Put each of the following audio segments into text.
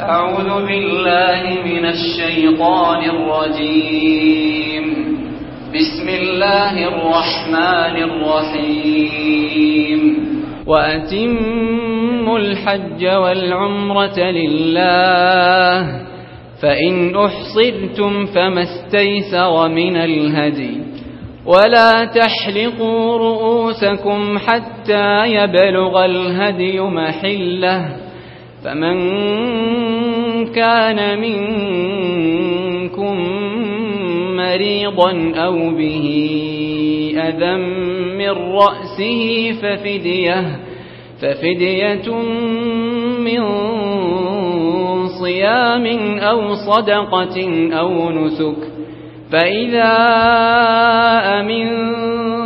أعوذ بالله من الشيطان الرجيم. بسم الله الرحمن الرحيم. وأتموا الحج والعمرة لله فإن أحصرتم فما استيسر من الهدي. ولا تحلقوا رؤوسكم حتى يبلغ الهدي محلة. فمن كان منكم مريضا أو به أذى من رأسه ففدية ففدية من صيام أو صدقة أو نسك. فإذا أمنتم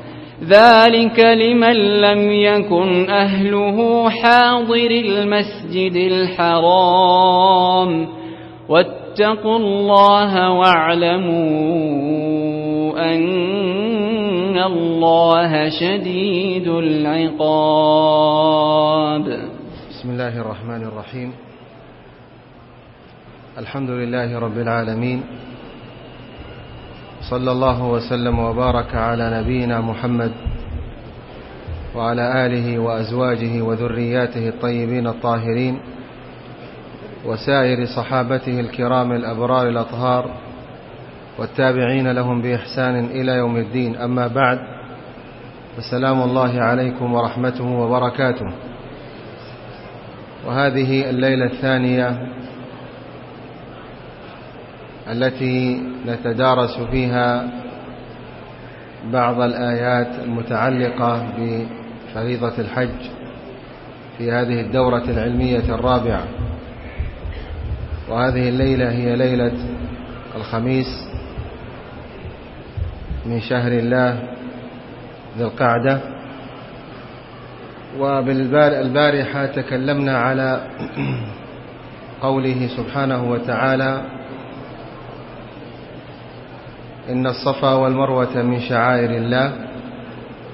ذلك لمن لم يكن أهله حاضر المسجد الحرام. واتقوا الله واعلموا أن الله شديد العقاب. بسم الله الرحمن الرحيم. الحمد لله رب العالمين. صلى الله وسلم وبارك على نبينا محمد وعلى آله وأزواجه وذرياته الطيبين الطاهرين وسائر صحابته الكرام الأبرار الأطهار والتابعين لهم بإحسان إلى يوم الدين. أما بعد فسلام الله عليكم ورحمته وبركاته. وهذه الليلة الثانية التي نتدارس فيها بعض الآيات المتعلقة بفريضة الحج في هذه الدورة العلمية الرابعة. وهذه الليلة هي ليلة الخميس من شهر الله ذي القعدة. وبالبارحة تكلمنا على قوله سبحانه وتعالى إن الصفا والمروة من شعائر الله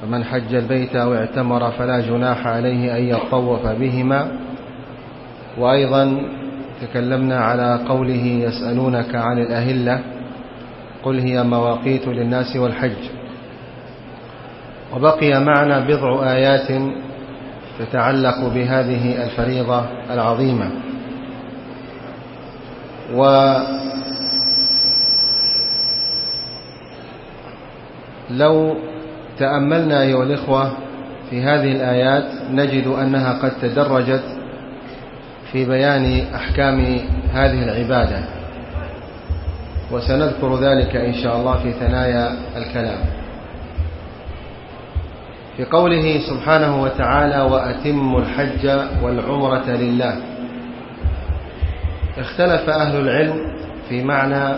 فمن حج البيت أو اعتمر فلا جناح عليه أن يطوف بهما. وأيضا تكلمنا على قوله يسألونك عن الأهلة قل هي مواقيت للناس والحج. وبقي معنا بضع آيات تتعلق بهذه الفريضة العظيمة. ولو تأملنا أيها الإخوة في هذه الآيات نجد أنها قد تدرجت في بيان أحكام هذه العبادة وسنذكر ذلك إن شاء الله في ثنايا الكلام. في قوله سبحانه وتعالى وأتموا الحج والعمرة لله اختلف أهل العلم في معنى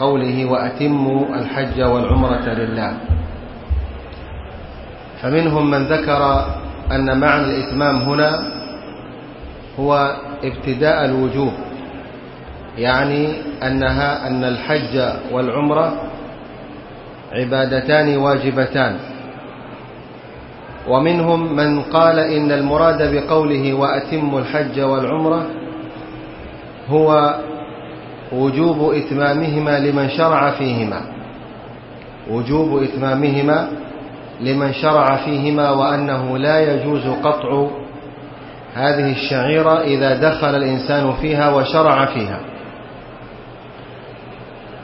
قوله وأتموا الحج والعمرة لله. فمنهم من ذكر أن معنى الإتمام هنا هو ابتداء الوجوب يعني أنها أن الحج والعمرة عبادتان واجبتان. ومنهم من قال إن المراد بقوله وأتم الحج والعمرة هو وجوب إتمامهما لمن شرع فيهما. وجوب إتمامهما لمن شرع فيهما وأنه لا يجوز قطع هذه الشعيرة إذا دخل الإنسان فيها وشرع فيها.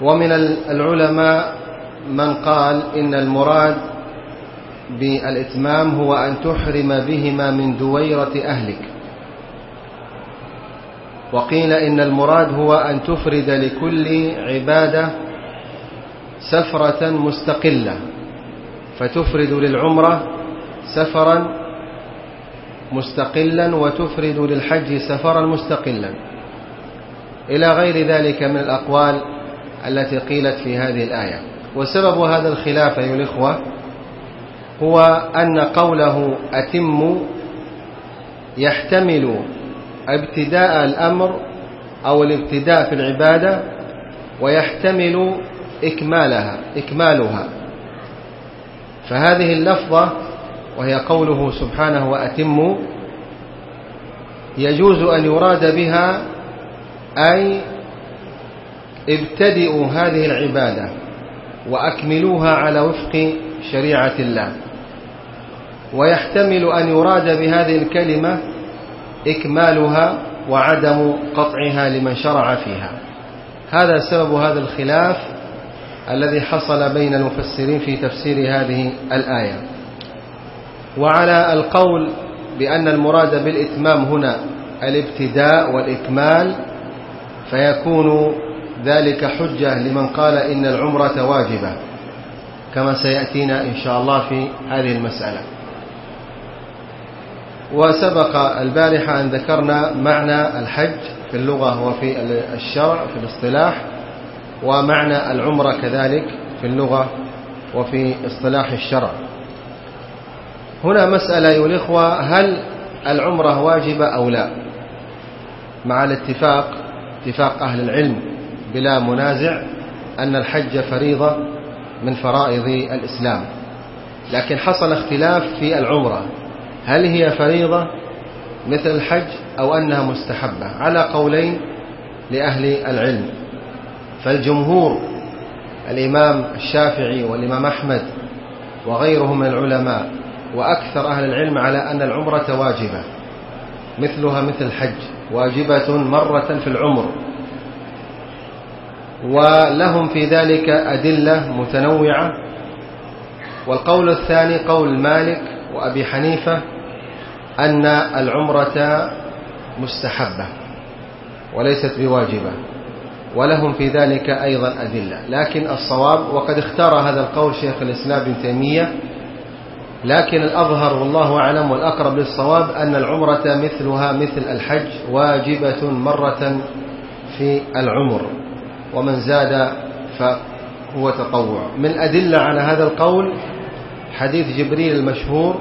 ومن العلماء من قال إن المراد بالإتمام هو أن تحرم بهما من دويرة أهلك. وقيل إن المراد هو أن تفرد لكل عبادة سفرة مستقلة فتفرد للعمرة سفرا مستقلا وتفرد للحج سفرا مستقلا. إلى غير ذلك من الأقوال التي قيلت في هذه الآية. وسبب هذا الخلاف أيها الإخوة هو أن قوله أتم يحتمل ابتداء الأمر أو الابتداء في العبادة ويحتمل إكمالها إكمالها. فهذه اللفظة وهي قوله سبحانه وأتم يجوز أن يراد بها أي ابتدئوا هذه العبادة وأكملوها على وفق شريعة الله. ويحتمل أن يراد بهذه الكلمة إكمالها وعدم قطعها لمن شرع فيها. هذا سبب هذا الخلاف الذي حصل بين المفسرين في تفسير هذه الآية. وعلى القول بأن المراد بالإتمام هنا الابتداء والإكمال فيكون ذلك حجة لمن قال إن العمرة واجبة كما سيأتينا إن شاء الله في هذه المسألة. وسبق البارحة أن ذكرنا معنى الحج في اللغة وفي الشرع في الاصطلاح ومعنى العمرة كذلك في اللغة وفي اصطلاح الشرع. هنا مسألة أيها الإخوة هل العمرة واجبة أو لا؟ مع الاتفاق اتفاق أهل العلم بلا منازع أن الحج فريضة من فرائض الإسلام. لكن حصل اختلاف في العمرة. هل هي فريضة مثل الحج أو أنها مستحبة؟ على قولين لأهل العلم. فالجمهور الإمام الشافعي والإمام أحمد وغيرهم من العلماء وأكثر أهل العلم على أن العمرة واجبة مثلها مثل الحج واجبة مرة في العمر. ولهم في ذلك أدلة متنوعة. والقول الثاني قول مالك وأبي حنيفة أن العمرة مستحبة وليست بواجبة ولهم في ذلك أيضا أدلة. لكن الصواب وقد اختار هذا القول شيخ الإسلام ابن تيمية لكن الأظهر والله أعلم والأقرب للصواب أن العمرة مثلها مثل الحج واجبة مرة في العمر ومن زاد فهو تطوع. من أدلة على هذا القول حديث جبريل المشهور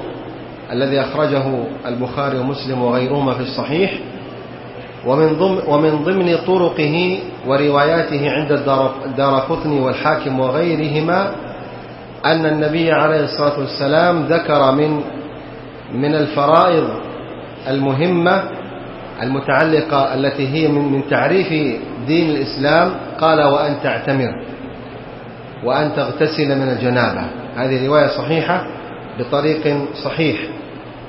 الذي أخرجه البخاري ومسلم وغيرهما في الصحيح ومن ضمن, ومن ضمن طرقه ورواياته عند الدار والحاكم وغيرهما أن النبي عليه الصلاة والسلام ذكر من من الفرائض المهمة المتعلقة التي هي من من تعريف دين الإسلام قال وأن تعتمر وأن تغتسل من الجنابة. هذه رواية صحيحة بطريق صحيح.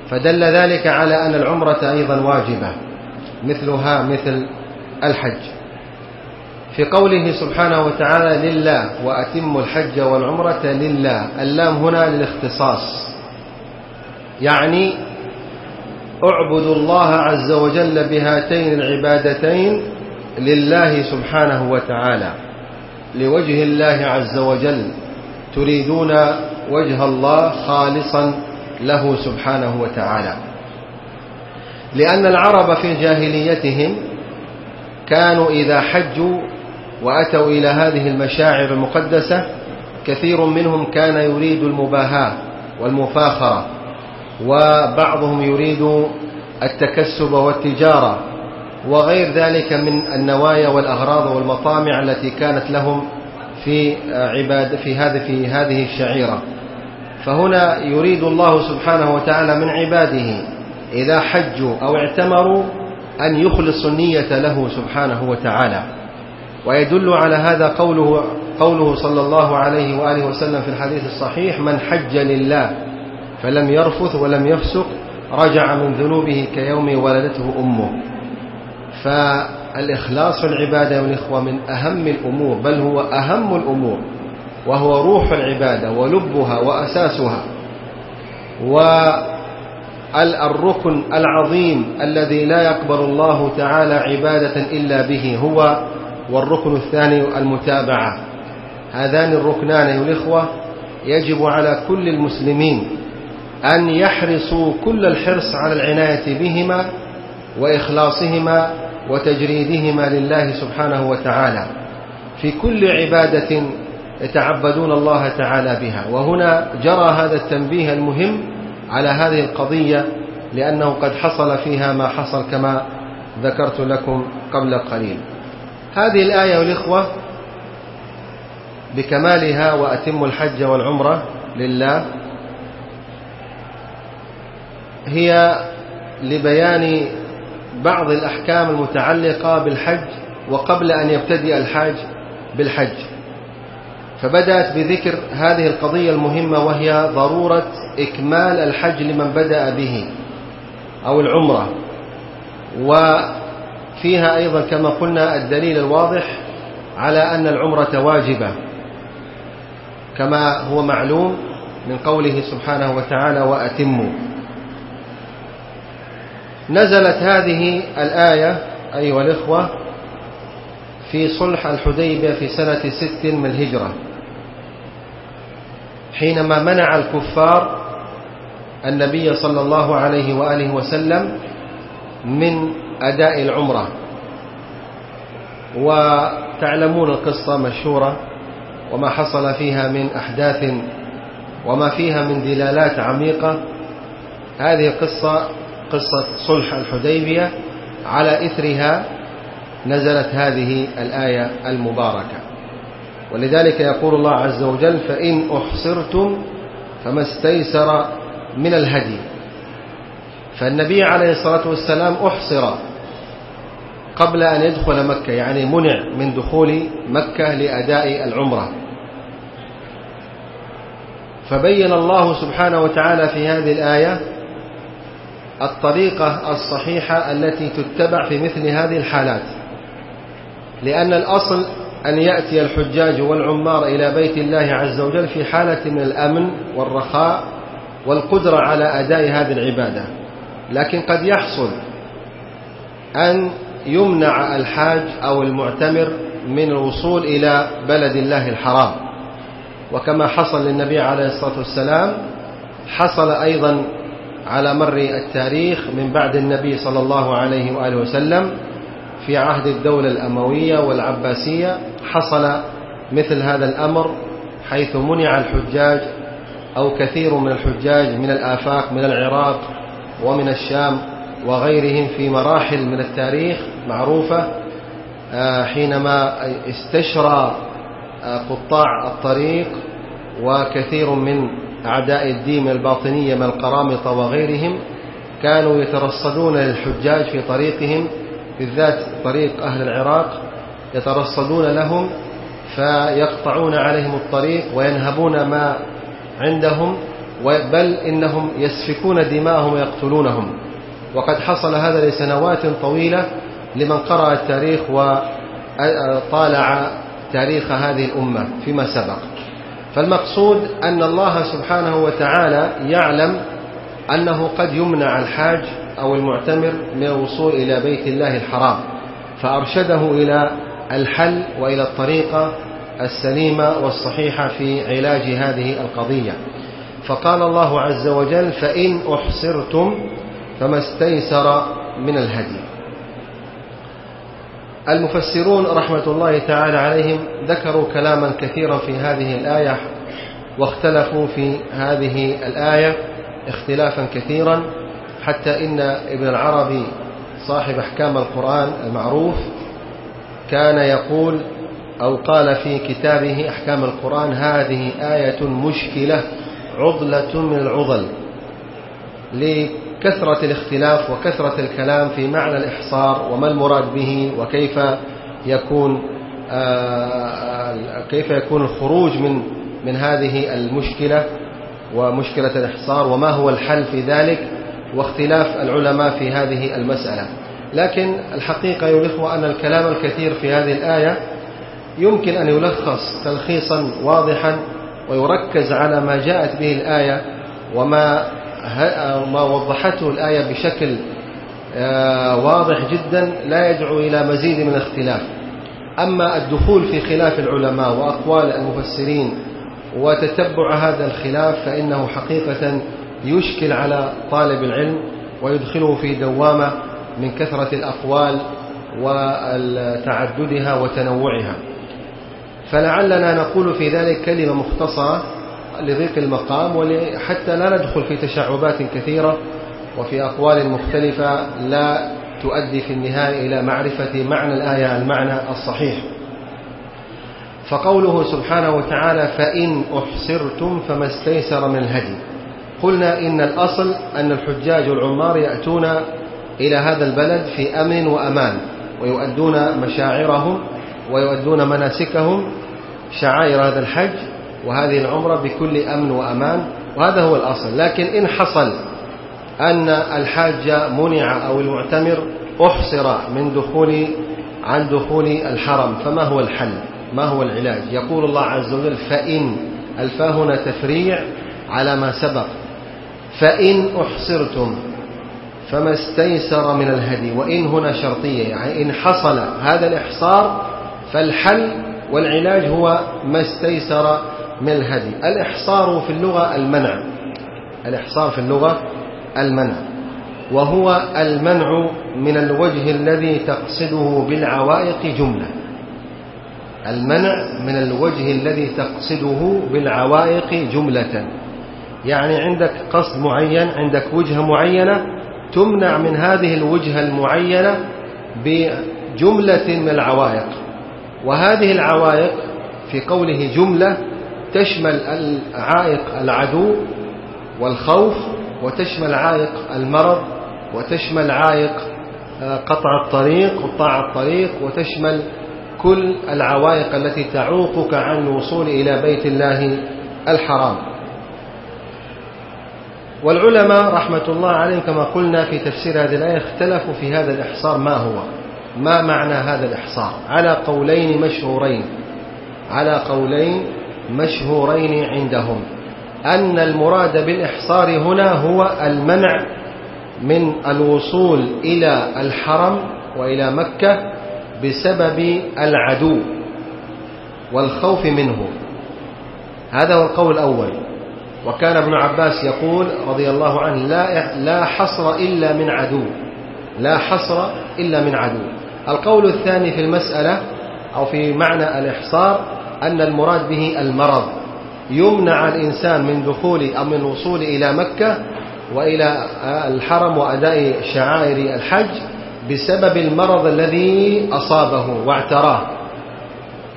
فدل ذلك على أن العمرة أيضا واجبة مثلها مثل الحج. في قوله سبحانه وتعالى لله وأتم الحج والعمرة لله اللام هنا للاختصاص. يعني اعبدوا الله عز وجل بهاتين العبادتين لله سبحانه وتعالى. لوجه الله عز وجل تريدون وجه الله خالصا له سبحانه وتعالى. لأن العرب في جاهليتهم كانوا إذا حجوا وأتوا إلى هذه المشاعر المقدسة كثير منهم كان يريد المباهاة والمفاخرة وبعضهم يريد التكسب والتجارة وغير ذلك من النوايا والأغراض والمطامع التي كانت لهم في عباد في هذه في هذه الشعيرة. فهنا يريد الله سبحانه وتعالى من عباده إذا حجوا أو اعتمروا أن يخلصوا النية له سبحانه وتعالى. ويدل على هذا قوله قوله صلى الله عليه وآله وسلم في الحديث الصحيح من حج لله فلم يرفث ولم يفسق رجع من ذنوبه كيوم ولدته أمه. فالإخلاص العبادة يا الإخوة من أهم الأمور بل هو أهم الأمور. وهو روح العبادة ولبها وأساسها. والركن العظيم الذي لا يقبل الله تعالى عبادة إلا به هو والركن الثاني المتابعة. هذان الركنان أيها الإخوة يجب على كل المسلمين أن يحرصوا كل الحرص على العناية بهما وإخلاصهما وتجريدهما لله سبحانه وتعالى. في كل عبادة يتعبدون الله تعالى بها. وهنا جرى هذا التنبيه المهم على هذه القضية لأنه قد حصل فيها ما حصل كما ذكرت لكم قبل قليل. هذه الآية والإخوة بكمالها وأتم الحج والعمرة لله هي لبيان بعض الأحكام المتعلقة بالحج وقبل أن يبتدئ الحاج بالحج. فبدأت بذكر هذه القضية المهمة وهي ضرورة إكمال الحج لمن بدأ به أو العمرة. وفيها أيضا كما قلنا الدليل الواضح على أن العمرة واجبة. كما هو معلوم من قوله سبحانه وتعالى وأتموا. نزلت هذه الآية أيها الإخوة في صلح الحديبية في سنة ست من الهجرة. حينما منع الكفار النبي صلى الله عليه وآله وسلم من أداء العمرة. وتعلمون القصة مشهورة وما حصل فيها من أحداث وما فيها من دلالات عميقة. هذه القصة قصة صلح الحديبية. على إثرها نزلت هذه الآية المباركة. ولذلك يقول الله عز وجل فإن أحصرتم فما استيسر من الهدي. فالنبي عليه الصلاة والسلام أحصر قبل أن يدخل مكة يعني منع من دخول مكة لأداء العمرة. فبين الله سبحانه وتعالى في هذه الآية الطريقة الصحيحة التي تتبع في مثل هذه الحالات. لأن الأصل أن يأتي الحجاج والعمار إلى بيت الله عز وجل في حالة من الأمن والرخاء والقدرة على أداء هذه العبادة. لكن قد يحصل أن يمنع الحاج أو المعتمر من الوصول إلى بلد الله الحرام. وكما حصل للنبي عليه الصلاة والسلام حصل أيضا على مر التاريخ من بعد النبي صلى الله عليه وآله وسلم في عهد الدولة الأموية والعباسية حصل مثل هذا الأمر حيث منع الحجاج أو كثير من الحجاج من الآفاق من العراق ومن الشام وغيرهم في مراحل من التاريخ معروفة آه، حينما استشرى آه، قطاع الطريق وكثير من أعداء الدين الباطنية من القرامطة وغيرهم كانوا يترصدون للحجاج في طريقهم بالذات طريق أهل العراق يترصدون لهم فيقطعون عليهم الطريق وينهبون ما عندهم بل إنهم يسفكون دماءهم ويقتلونهم. وقد حصل هذا لسنوات طويلة لمن قرأ التاريخ وطالع تاريخ هذه الأمة فيما سبق. فالمقصود أن الله سبحانه وتعالى يعلم أنه قد يمنع الحاج أو المعتمر من الوصول إلى بيت الله الحرام فأرشده إلى الحل وإلى الطريقة السليمة والصحيحة في علاج هذه القضية. فقال الله عز وجل فإن أحصرتم فما استيسر من الهدي. المفسرون رحمة الله تعالى عليهم ذكروا كلاما كثيرا في هذه الآية واختلفوا في هذه الآية اختلافا كثيرا. حتى إن ابن العربي صاحب أحكام القرآن المعروف كان يقول أو قال في كتابه أحكام القرآن هذه آية مشكلة عضلة من العضل. لكثرة الاختلاف وكثرة الكلام في معنى الإحصار وما المراد به وكيف يكون آه، كيف يكون الخروج من من هذه المشكلة ومشكلة الإحصار وما هو الحل في ذلك. واختلاف العلماء في هذه المسألة. لكن الحقيقة يا أن الكلام الكثير في هذه الآية يمكن أن يلخص تلخيصا واضحا ويركز على ما جاءت به الآية وما ما وضحته الآية بشكل آه، واضح جدا لا يدعو إلى مزيد من الاختلاف. أما الدخول في خلاف العلماء وأقوال المفسرين وتتبع هذا الخلاف فإنه حقيقة يشكل على طالب العلم ويدخله في دوامة من كثرة الأقوال وتعددها وتنوعها. فلعلنا نقول في ذلك كلمة مختصرة لضيق المقام وحتى لا ندخل في تشعبات كثيرة وفي أقوال مختلفة لا تؤدي في النهاية إلى معرفة معنى الآية المعنى الصحيح. فقوله سبحانه وتعالى فإن أحصرتم فما استيسر من الهدي. قلنا إن الأصل أن الحجاج العمار يأتون إلى هذا البلد في أمن وأمان ويؤدون مشاعرهم ويؤدون مناسكهم شعائر هذا الحج وهذه العمرة بكل أمن وأمان وهذا هو الأصل. لكن إن حصل أن الحاج منع أو المعتمر أحصر من دخول عن دخول الحرم فما هو الحل؟ ما هو العلاج؟ يقول الله عز وجل فإن الفاء تفريع على ما سبق. فإن أحصرتم فما استيسر من الهدي وإن هنا شرطية يعني إن حصل هذا الإحصار فالحل والعلاج هو ما استيسر من الهدي. الإحصار في اللغة المنع. الإحصار في اللغة المنع. وهو المنع من الوجه الذي تقصده بالعوائق جملة. المنع من الوجه الذي تقصده بالعوائق جملة. يعني عندك قصد معين عندك وجهة معينة تمنع من هذه الوجهة المعينة بجملة من العوائق. وهذه العوائق في قوله جملة تشمل العائق العدو والخوف وتشمل عائق المرض وتشمل عائق آه، قطع الطريق قطاع الطريق وتشمل كل العوائق التي تعوقك عن الوصول إلى بيت الله الحرام. والعلماء رحمة الله عليهم كما قلنا في تفسير هذه الآية اختلفوا في هذا الإحصار ما هو؟ ما معنى هذا الإحصار؟ على قولين مشهورين. على قولين مشهورين عندهم. أن المراد بالإحصار هنا هو المنع من الوصول إلى الحرم وإلى مكة بسبب العدو والخوف منه. هذا هو القول الأول. وكان ابن عباس يقول رضي الله عنه لا لا حصر إلا من عدو لا حصر إلا من عدو. القول الثاني في المسألة أو في معنى الإحصار أن المراد به المرض. يمنع الإنسان من دخول أو من الوصول إلى مكة وإلى الحرم وأداء شعائر الحج بسبب المرض الذي أصابه واعتراه.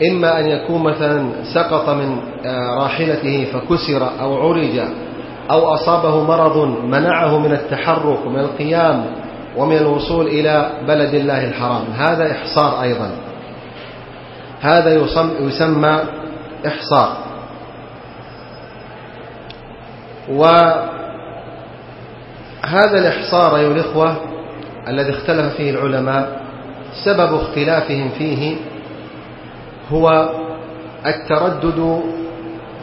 إما أن يكون مثلا سقط من راحلته فكسر أو عرج أو أصابه مرض منعه من التحرك ومن القيام ومن الوصول إلى بلد الله الحرام. هذا إحصار أيضا. هذا يسمى إحصار. وهذا الإحصار أيها الإخوة الذي اختلف فيه العلماء سبب اختلافهم فيه هو التردد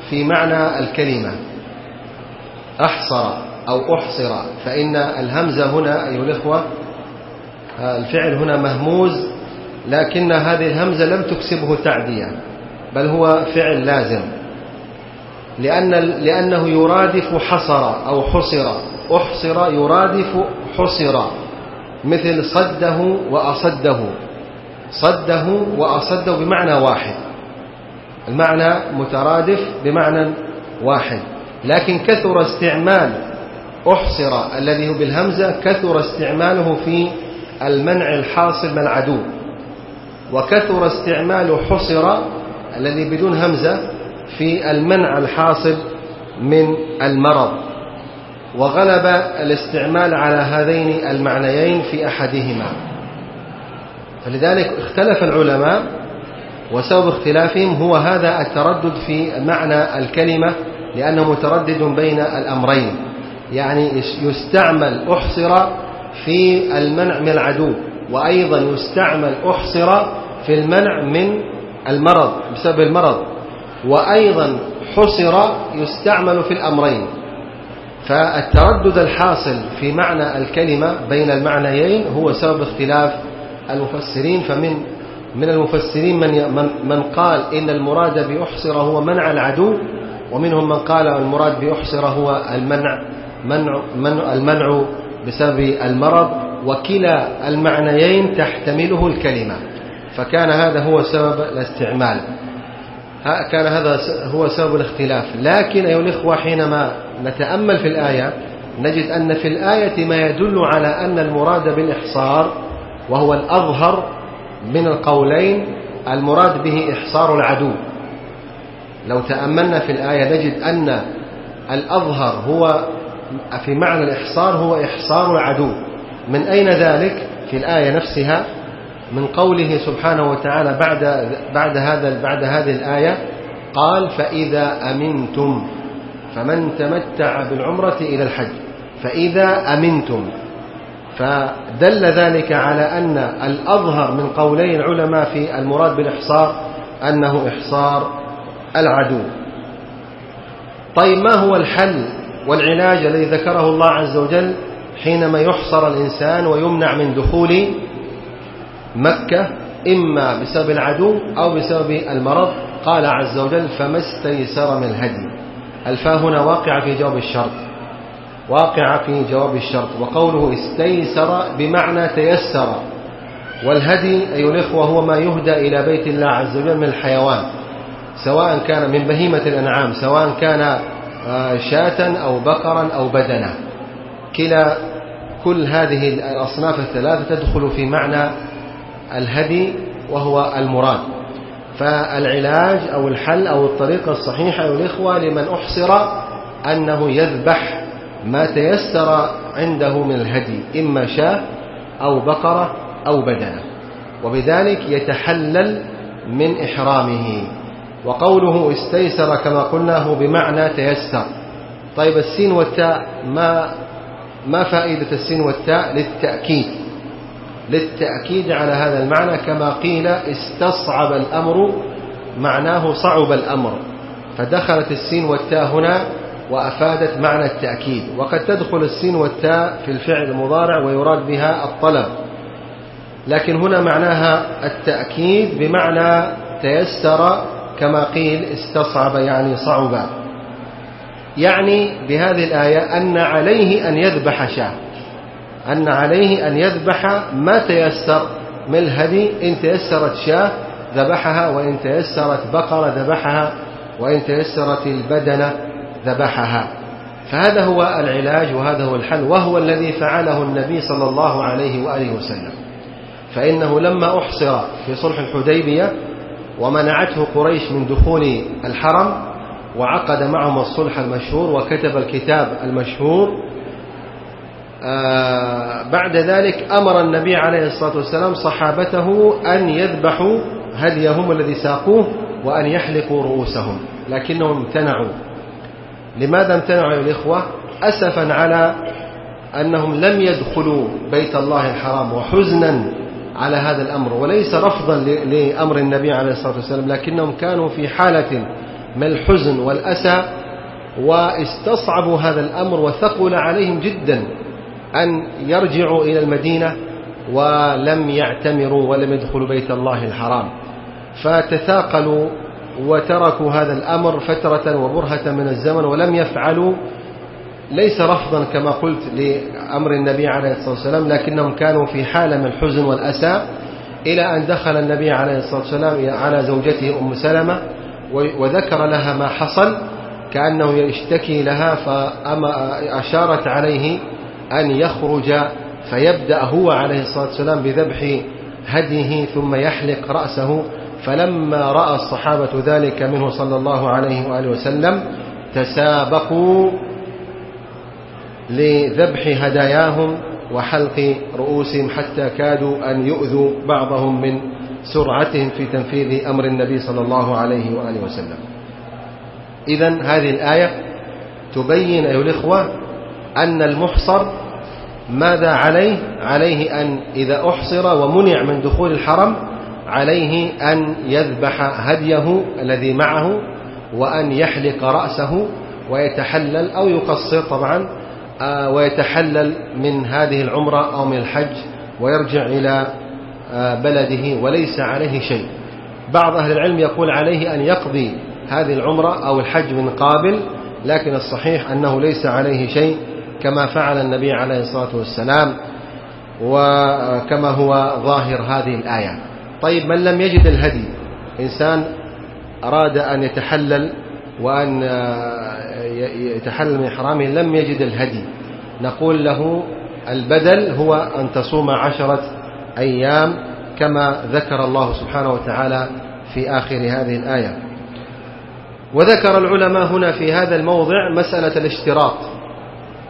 في معنى الكلمة. أحصر أو أحصر فإن الهمزة هنا أيها الإخوة الفعل هنا مهموز لكن هذه الهمزة لم تكسبه تعدية بل هو فعل لازم. لأن لأنه يرادف حصر أو حصر أحصر يرادف حصر مثل صده وأصده. صده وأصده بمعنى واحد. المعنى مترادف بمعنى واحد. لكن كثر استعمال أحصر الذي هو بالهمزة كثر استعماله في المنع الحاصل من العدو. وكثر استعمال حصر الذي بدون همزة في المنع الحاصل من المرض. وغلب الاستعمال على هذين المعنيين في أحدهما. فلذلك اختلف العلماء وسبب اختلافهم هو هذا التردد في معنى الكلمة لأنه متردد بين الأمرين. يعني يستعمل أحصر في المنع من العدو وأيضا يستعمل أحصر في المنع من المرض بسبب المرض. وأيضا حصر يستعمل في الأمرين. فالتردد الحاصل في معنى الكلمة بين المعنيين هو سبب اختلاف المفسرين فمن من المفسرين من من قال إن المراد بأحصر هو منع العدو ومنهم من قال المراد بأحصر هو المنع منع, منع المنع بسبب المرض وكلا المعنيين تحتمله الكلمة. فكان هذا هو سبب الاستعمال. كان هذا هو سبب الاختلاف. لكن أيها الإخوة حينما نتأمل في الآية نجد أن في الآية ما يدل على أن المراد بالإحصار وهو الأظهر من القولين المراد به إحصار العدو. لو تأملنا في الآية نجد أن الأظهر هو في معنى الإحصار هو إحصار العدو. من أين ذلك؟ في الآية نفسها من قوله سبحانه وتعالى بعد بعد هذا بعد هذه الآية قال فإذا أمنتم فمن تمتع بالعمرة إلى الحج فإذا أمنتم فدل ذلك على أن الأظهر من قولي العلماء في المراد بالإحصار أنه إحصار العدو. طيب ما هو الحل والعلاج الذي ذكره الله عز وجل حينما يحصر الإنسان ويمنع من دخول مكة إما بسبب العدو أو بسبب المرض؟ قال عز وجل فما استيسر من الهدي الفاء هنا واقعة في جواب الشرط. واقعة في جواب الشرط وقوله استيسر بمعنى تيسر. والهدي أيها الإخوة هو ما يهدى إلى بيت الله عز وجل من الحيوان سواء كان من بهيمة الأنعام سواء كان آه، شاة أو بقرا أو بدنا. كلا كل هذه الأصناف الثلاثة تدخل في معنى الهدي وهو المراد. فالعلاج أو الحل أو الطريقة الصحيحة أيها الإخوة لمن أحصر أنه يذبح ما تيسر عنده من الهدي إما شاة أو بقرة أو بدنة. وبذلك يتحلل من إحرامه. وقوله استيسر كما قلنا هو بمعنى تيسر. طيب السين والتاء ما ما فائدة السين والتاء للتأكيد؟ للتأكيد على هذا المعنى كما قيل استصعب الأمر معناه صعب الأمر. فدخلت السين والتاء هنا وأفادت معنى التأكيد. وقد تدخل السين والتاء في الفعل المضارع ويراد بها الطلب. لكن هنا معناها التأكيد بمعنى تيسر كما قيل استصعب يعني صعب. يعني بهذه الآية أن عليه أن يذبح شاة. أن عليه أن يذبح ما تيسر من الهدي. إن تيسرت شاة ذبحها وإن تيسرت بقرة ذبحها وإن تيسرت البدنة. ذبحها. فهذا هو العلاج وهذا هو الحل وهو الذي فعله النبي صلى الله عليه وآله وسلم. فإنه لما أحصر في صلح الحديبية ومنعته قريش من دخول الحرم وعقد معهم الصلح المشهور وكتب الكتاب المشهور آه، بعد ذلك أمر النبي عليه الصلاة والسلام صحابته أن يذبحوا هديهم الذي ساقوه وأن يحلقوا رؤوسهم لكنهم امتنعوا. لماذا امتنعوا يا الإخوة؟ أسفا على أنهم لم يدخلوا بيت الله الحرام وحزنا على هذا الأمر وليس رفضا لأمر النبي عليه الصلاة والسلام لكنهم كانوا في حالة من الحزن والأسى واستصعبوا هذا الأمر وثقل عليهم جدا أن يرجعوا إلى المدينة ولم يعتمروا ولم يدخلوا بيت الله الحرام. فتثاقلوا وتركوا هذا الأمر فترة وبرهة من الزمن ولم يفعلوا ليس رفضا كما قلت لأمر النبي عليه الصلاة والسلام لكنهم كانوا في حالة من الحزن والأسى إلى أن دخل النبي عليه الصلاة والسلام على زوجته أم سلمة وذكر لها ما حصل كأنه يشتكي لها فأشارت عليه أن يخرج فيبدأ هو عليه الصلاة والسلام بذبح هديه ثم يحلق رأسه فلما رأى الصحابة ذلك منه صلى الله عليه وآله وسلم تسابقوا لذبح هداياهم وحلق رؤوسهم حتى كادوا أن يؤذوا بعضهم من سرعتهم في تنفيذ أمر النبي صلى الله عليه وآله وسلم. إذا هذه الآية تبين أيها الإخوة أن المحصر ماذا عليه؟ عليه أن إذا أحصر ومنع من دخول الحرم عليه أن يذبح هديه الذي معه وأن يحلق رأسه ويتحلل أو يقصر طبعا آه، ويتحلل من هذه العمرة أو من الحج ويرجع إلى آه، بلده وليس عليه شيء. بعض أهل العلم يقول عليه أن يقضي هذه العمرة أو الحج من قابل لكن الصحيح أنه ليس عليه شيء كما فعل النبي عليه الصلاة والسلام وكما هو ظاهر هذه الآية. طيب من لم يجد الهدي؟ إنسان أراد أن يتحلل وأن يتحلل من إحرامه لم يجد الهدي. نقول له البدل هو أن تصوم عشرة أيام كما ذكر الله سبحانه وتعالى في آخر هذه الآية. وذكر العلماء هنا في هذا الموضع مسألة الاشتراط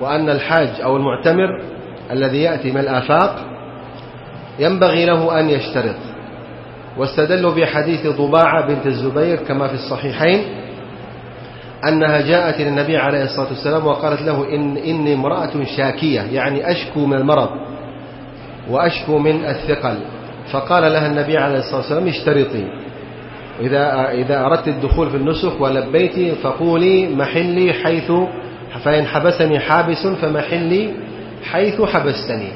وأن الحاج أو المعتمر الذي يأتي من الآفاق ينبغي له أن يشترط. واستدلوا بحديث ضباعة بنت الزبير كما في الصحيحين أنها جاءت للنبي عليه الصلاة والسلام وقالت له إن إني امرأة شاكية يعني أشكو من المرض وأشكو من الثقل. فقال لها النبي عليه الصلاة والسلام اشترطي. إذا إذا أردت الدخول في النسك ولبيت فقولي محلي حيث فإن حبسني حابس فمحلي حيث حبستني.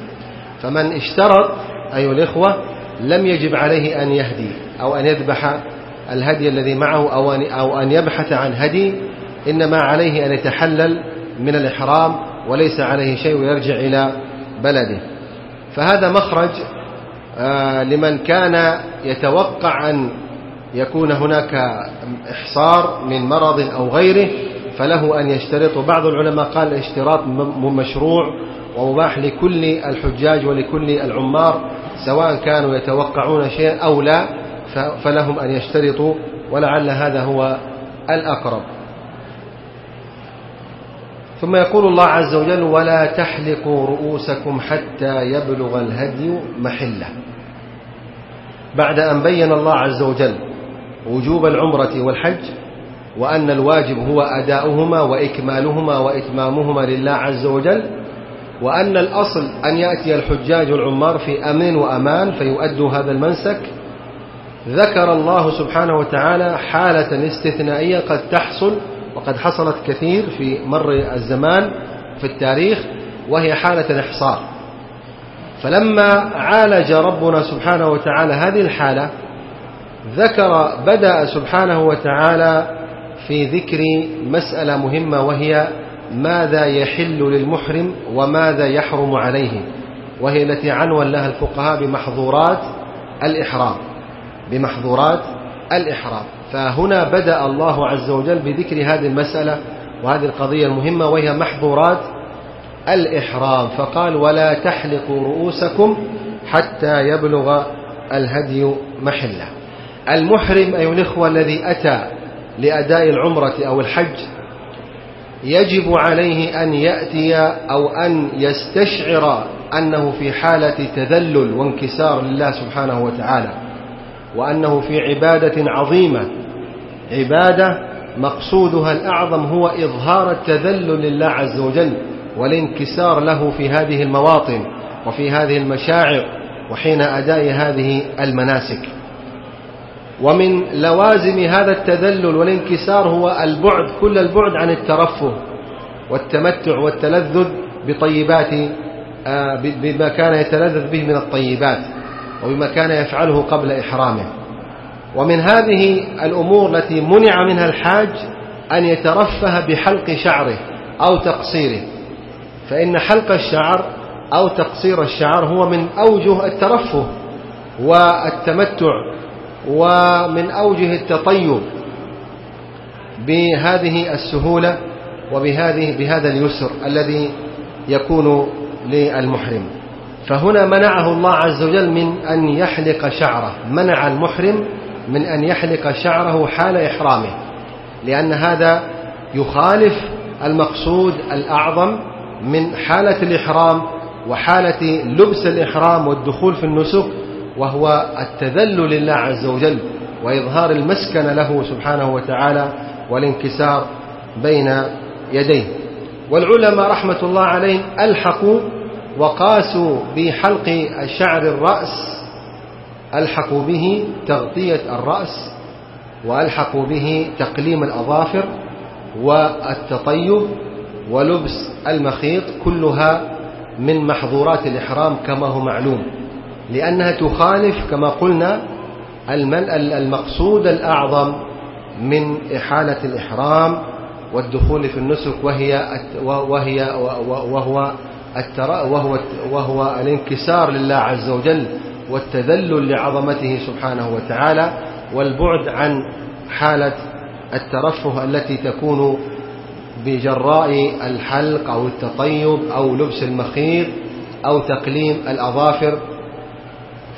فمن اشترط أيها الإخوة لم يجب عليه أن يهدي أو أن يذبح الهدي الذي معه أو أن, أو أن يبحث عن هدي إنما عليه أن يتحلل من الإحرام وليس عليه شيء ويرجع إلى بلده. فهذا مخرج آه، لمن كان يتوقع أن يكون هناك إحصار من مرض أو غيره فله أن يشترط. بعض العلماء قال الاشتراط مشروع ومباح لكل الحجاج ولكل العمار. سواء كانوا يتوقعون شيئا أو لا فلهم أن يشترطوا ولعل هذا هو الأقرب. ثم يقول الله عز وجل ولا تحلقوا رؤوسكم حتى يبلغ الهدي محلة. بعد أن بين الله عز وجل وجوب العمرة والحج وأن الواجب هو أداؤهما وإكمالهما وإتمامهما لله عز وجل وأن الأصل أن يأتي الحجاج العمار في أمن وأمان فيؤدوا هذا المنسك ذكر الله سبحانه وتعالى حالة استثنائية قد تحصل وقد حصلت كثير في مر الزمان في التاريخ وهي حالة الإحصار. فلما عالج ربنا سبحانه وتعالى هذه الحالة ذكر بدأ سبحانه وتعالى في ذكر مسألة مهمة وهي ماذا يحل للمحرم وماذا يحرم عليه؟ وهي التي عنون لها الفقهاء بمحظورات الإحرام. بمحظورات الإحرام. فهنا بدأ الله عز وجل بذكر هذه المسألة وهذه القضية المهمة وهي محظورات الإحرام. فقال ولا تحلقوا رؤوسكم حتى يبلغ الهدي محله. المحرم أيها الإخوة الذي أتى لأداء العمرة أو الحج يجب عليه أن يأتي أو أن يستشعر أنه في حالة تذلل وانكسار لله سبحانه وتعالى وأنه في عبادة عظيمة عبادة مقصودها الأعظم هو إظهار التذلل لله عز وجل والانكسار له في هذه المواطن وفي هذه المشاعر وحين أداء هذه المناسك. ومن لوازم هذا التذلل والانكسار هو البعد كل البعد عن الترفه والتمتع والتلذذ بطيبات آه، بما كان يتلذذ به من الطيبات وبما كان يفعله قبل إحرامه. ومن هذه الأمور التي منع منها الحاج أن يترفه بحلق شعره أو تقصيره. فإن حلق الشعر أو تقصير الشعر هو من أوجه الترفه والتمتع ومن أوجه التطيب بهذه السهولة وبهذه بهذا اليسر الذي يكون للمحرم. فهنا منعه الله عز وجل من أن يحلق شعره منع المحرم من أن يحلق شعره حال إحرامه لأن هذا يخالف المقصود الأعظم من حالة الإحرام وحالة لبس الإحرام والدخول في النسك وهو التذلل لله عز وجل وإظهار المسكن له سبحانه وتعالى والانكسار بين يديه. والعلماء رحمة الله عليهم ألحقوا وقاسوا بحلق شعر الرأس ألحقوا به تغطية الرأس وألحقوا به تقليم الأظافر والتطيب ولبس المخيط كلها من محظورات الإحرام كما هو معلوم. لأنها تخالف كما قلنا المقصود الأعظم من إحالة الإحرام والدخول في النسك وهي وهي وهو وهو وهو الانكسار لله عز وجل والتذلل لعظمته سبحانه وتعالى والبعد عن حالة الترفه التي تكون بجراء الحلق أو التطيب أو لبس المخيط أو تقليم الأظافر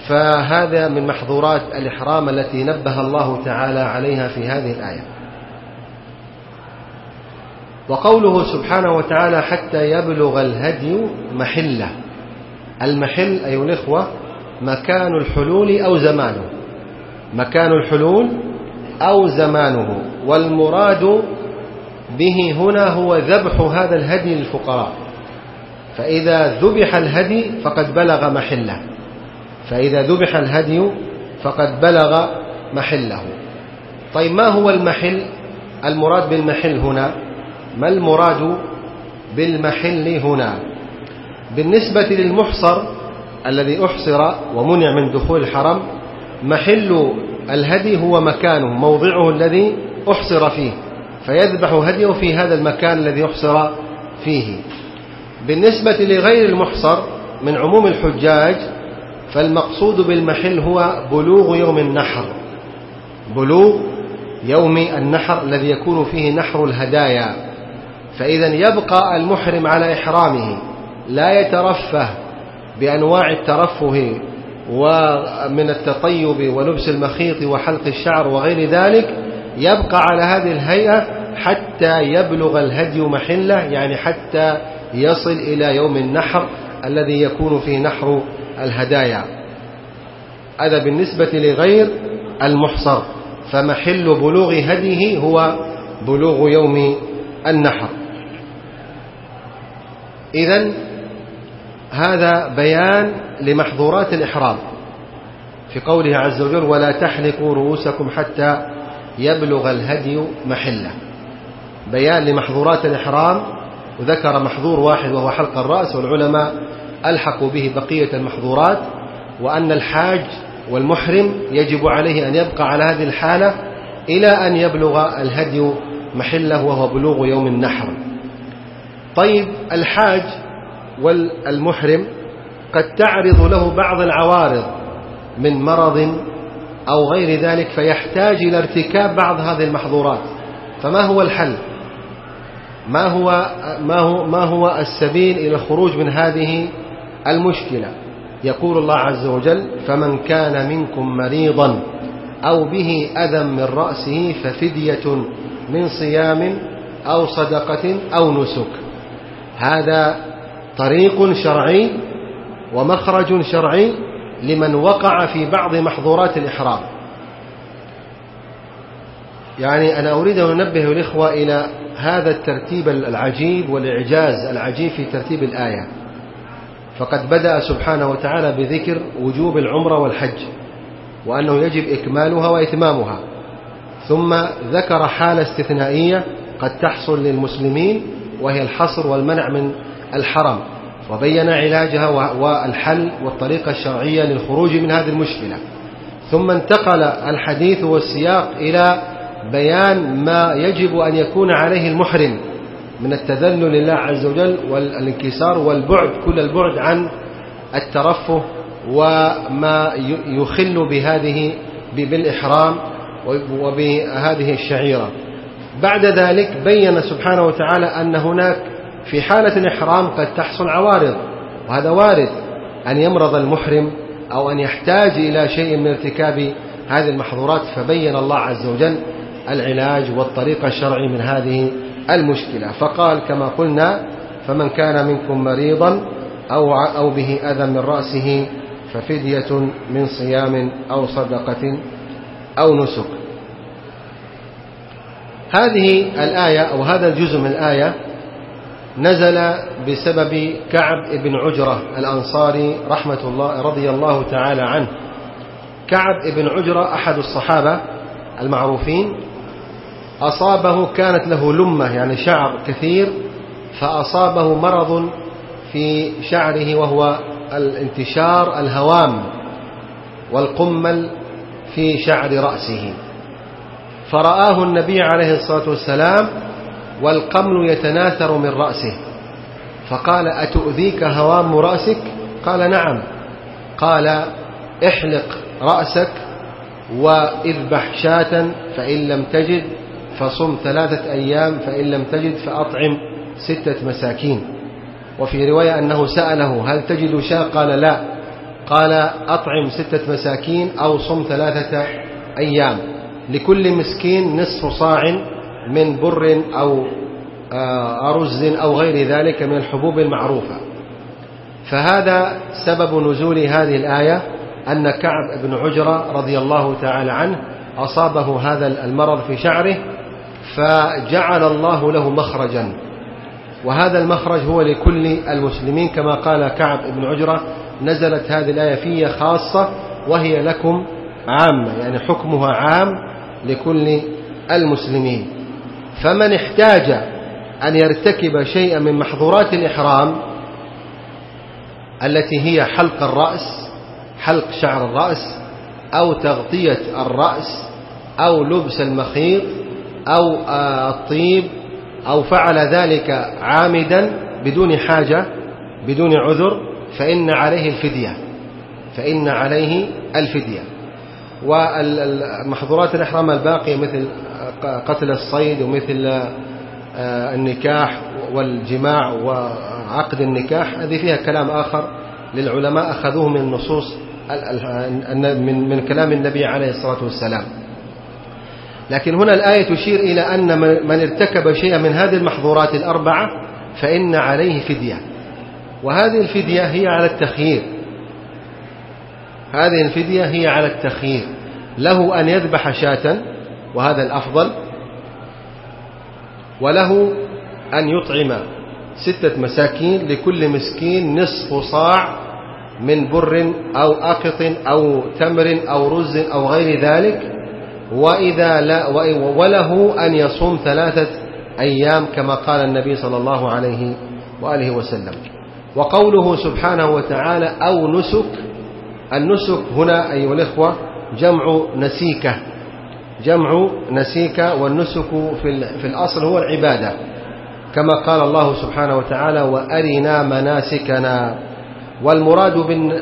فهذا من محظورات الإحرام التي نبه الله تعالى عليها في هذه الآية. وقوله سبحانه وتعالى حتى يبلغ الهدي محلة. المحل أيها الإخوة مكان الحلول أو زمانه. مكان الحلول أو زمانه. والمراد به هنا هو ذبح هذا الهدي للفقراء. فإذا ذبح الهدي فقد بلغ محله. فإذا ذبح الهدي فقد بلغ محله. طيب ما هو المحل؟ المراد بالمحل هنا ما المراد بالمحل هنا؟ بالنسبة للمحصر الذي أحصر ومنع من دخول الحرم محل الهدي هو مكانه موضعه الذي أحصر فيه فيذبح هديه في هذا المكان الذي أحصر فيه. بالنسبة لغير المحصر من عموم الحجاج فالمقصود بالمحل هو بلوغ يوم النحر. بلوغ يوم النحر الذي يكون فيه نحر الهدايا. فإذا يبقى المحرم على إحرامه. لا يترفه بأنواع الترفه ومن التطيب ولبس المخيط وحلق الشعر وغير ذلك. يبقى على هذه الهيئة حتى يبلغ الهدي محله يعني حتى يصل إلى يوم النحر الذي يكون فيه نحر الهدايا. هذا بالنسبة لغير المحصر. فمحل بلوغ هديه هو بلوغ يوم النحر. إذا هذا بيان لمحظورات الإحرام. في قوله عز وجل ولا تحلقوا رؤوسكم حتى يبلغ الهدي محلة. بيان لمحظورات الإحرام. وذكر محظور واحد وهو حلق الرأس والعلماء ألحقوا به بقية المحظورات وأن الحاج والمحرم يجب عليه أن يبقى على هذه الحالة إلى أن يبلغ الهدي محله وهو بلوغ يوم النحر. طيب الحاج والمحرم قد تعرض له بعض العوارض من مرض أو غير ذلك فيحتاج إلى ارتكاب بعض هذه المحظورات. فما هو الحل؟ ما هو ما هو ما هو السبيل إلى الخروج من هذه المشكلة. يقول الله عز وجل فمن كان منكم مريضا أو به أذى من رأسه ففدية من صيام أو صدقة أو نسك. هذا طريق شرعي ومخرج شرعي لمن وقع في بعض محظورات الإحرام. يعني أنا أريد أن أنبه الإخوة إلى هذا الترتيب العجيب والإعجاز العجيب في ترتيب الآية. فقد بدأ سبحانه وتعالى بذكر وجوب العمرة والحج وأنه يجب إكمالها وإتمامها. ثم ذكر حالة استثنائية قد تحصل للمسلمين وهي الحصر والمنع من الحرم. وبين علاجها والحل والطريقة الشرعية للخروج من هذه المشكلة. ثم انتقل الحديث والسياق إلى بيان ما يجب أن يكون عليه المحرم. من التذلل لله عز وجل والانكسار والبعد كل البعد عن الترفه وما يخل بهذه بالإحرام وبهذه الشعيرة. بعد ذلك بين سبحانه وتعالى أن هناك في حالة الإحرام قد تحصل عوارض وهذا وارد أن يمرض المحرم أو أن يحتاج إلى شيء من ارتكاب هذه المحظورات فبين الله عز وجل العلاج والطريق الشرعي من هذه المشكلة. فقال كما قلنا فمن كان منكم مريضا أو, أو به أذى من رأسه ففدية من صيام أو صدقة أو نسك. هذه الآية أو هذا الجزء من الآية نزل بسبب كعب بن عجرة الأنصاري رحمة الله رضي الله تعالى عنه. كعب بن عجرة أحد الصحابة المعروفين أصابه كانت له لمة يعني شعر كثير فأصابه مرض في شعره وهو الانتشار الهوام والقمل في شعر رأسه. فرآه النبي عليه الصلاة والسلام والقمل يتناثر من رأسه. فقال أتؤذيك هوام رأسك؟ قال نعم. قال احلق رأسك واذبح شاة فإن لم تجد فصم ثلاثة أيام فإن لم تجد فأطعم ستة مساكين. وفي رواية أنه سأله هل تجد شاة؟ قال لا. قال أطعم ستة مساكين أو صم ثلاثة أيام. لكل مسكين نصف صاع من بر أو آه، أرز أو غير ذلك من الحبوب المعروفة. فهذا سبب نزول هذه الآية أن كعب بن عجرة رضي الله تعالى عنه أصابه هذا المرض في شعره فجعل الله له مخرجا. وهذا المخرج هو لكل المسلمين كما قال كعب بن عجرة نزلت هذه الآية فيه خاصة وهي لكم عامة يعني حكمها عام لكل المسلمين. فمن احتاج أن يرتكب شيئا من محظورات الإحرام التي هي حلق الرأس حلق شعر الرأس أو تغطية الرأس أو لبس المخيط أو آه، الطيب أو فعل ذلك عامدا بدون حاجة بدون عذر فإن عليه الفدية فإن عليه الفدية. والمحظورات الإحرام الباقية مثل قتل الصيد ومثل آه، النكاح والجماع وعقد النكاح هذه فيها كلام آخر للعلماء أخذوه من النصوص من من كلام النبي عليه الصلاة والسلام. لكن هنا الآية تشير إلى أن من ارتكب شيئا من هذه المحظورات الأربعة فإن عليه فدية. وهذه الفدية هي على التخيير. هذه الفدية هي على التخيير. له أن يذبح شاة وهذا الأفضل وله أن يطعم ستة مساكين لكل مسكين نصف صاع من بر أو أقط أو تمر أو رز أو غير ذلك. وإذا لا وله أن يصوم ثلاثة أيام كما قال النبي صلى الله عليه وآله وسلم. وقوله سبحانه وتعالى أو نسك النسك هنا أيها الإخوة جمع نسيكة. جمع نسيكة والنسك في الأصل هو العبادة. كما قال الله سبحانه وتعالى وأرنا مناسكنا. والمراد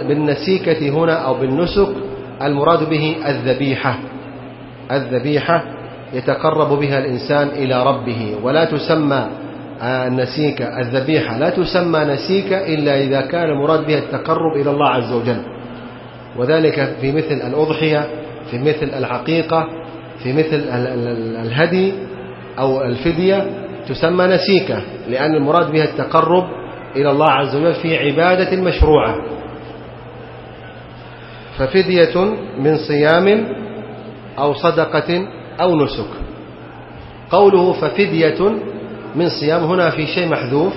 بالنسيكة هنا أو بالنسك المراد به الذبيحة. الذبيحة يتقرب بها الإنسان إلى ربه ولا تسمى النسيكة الذبيحة لا تسمى نسيكة إلا إذا كان المراد بها التقرب إلى الله عز وجل. وذلك في مثل الأضحية في مثل العقيقة في مثل الهدي أو الفدية تسمى نسيكة لأن المراد بها التقرب إلى الله عز وجل في عبادة مشروعة. ففدية من صيام أو صدقة أو نسك. قوله ففدية من صيام هنا في شيء محذوف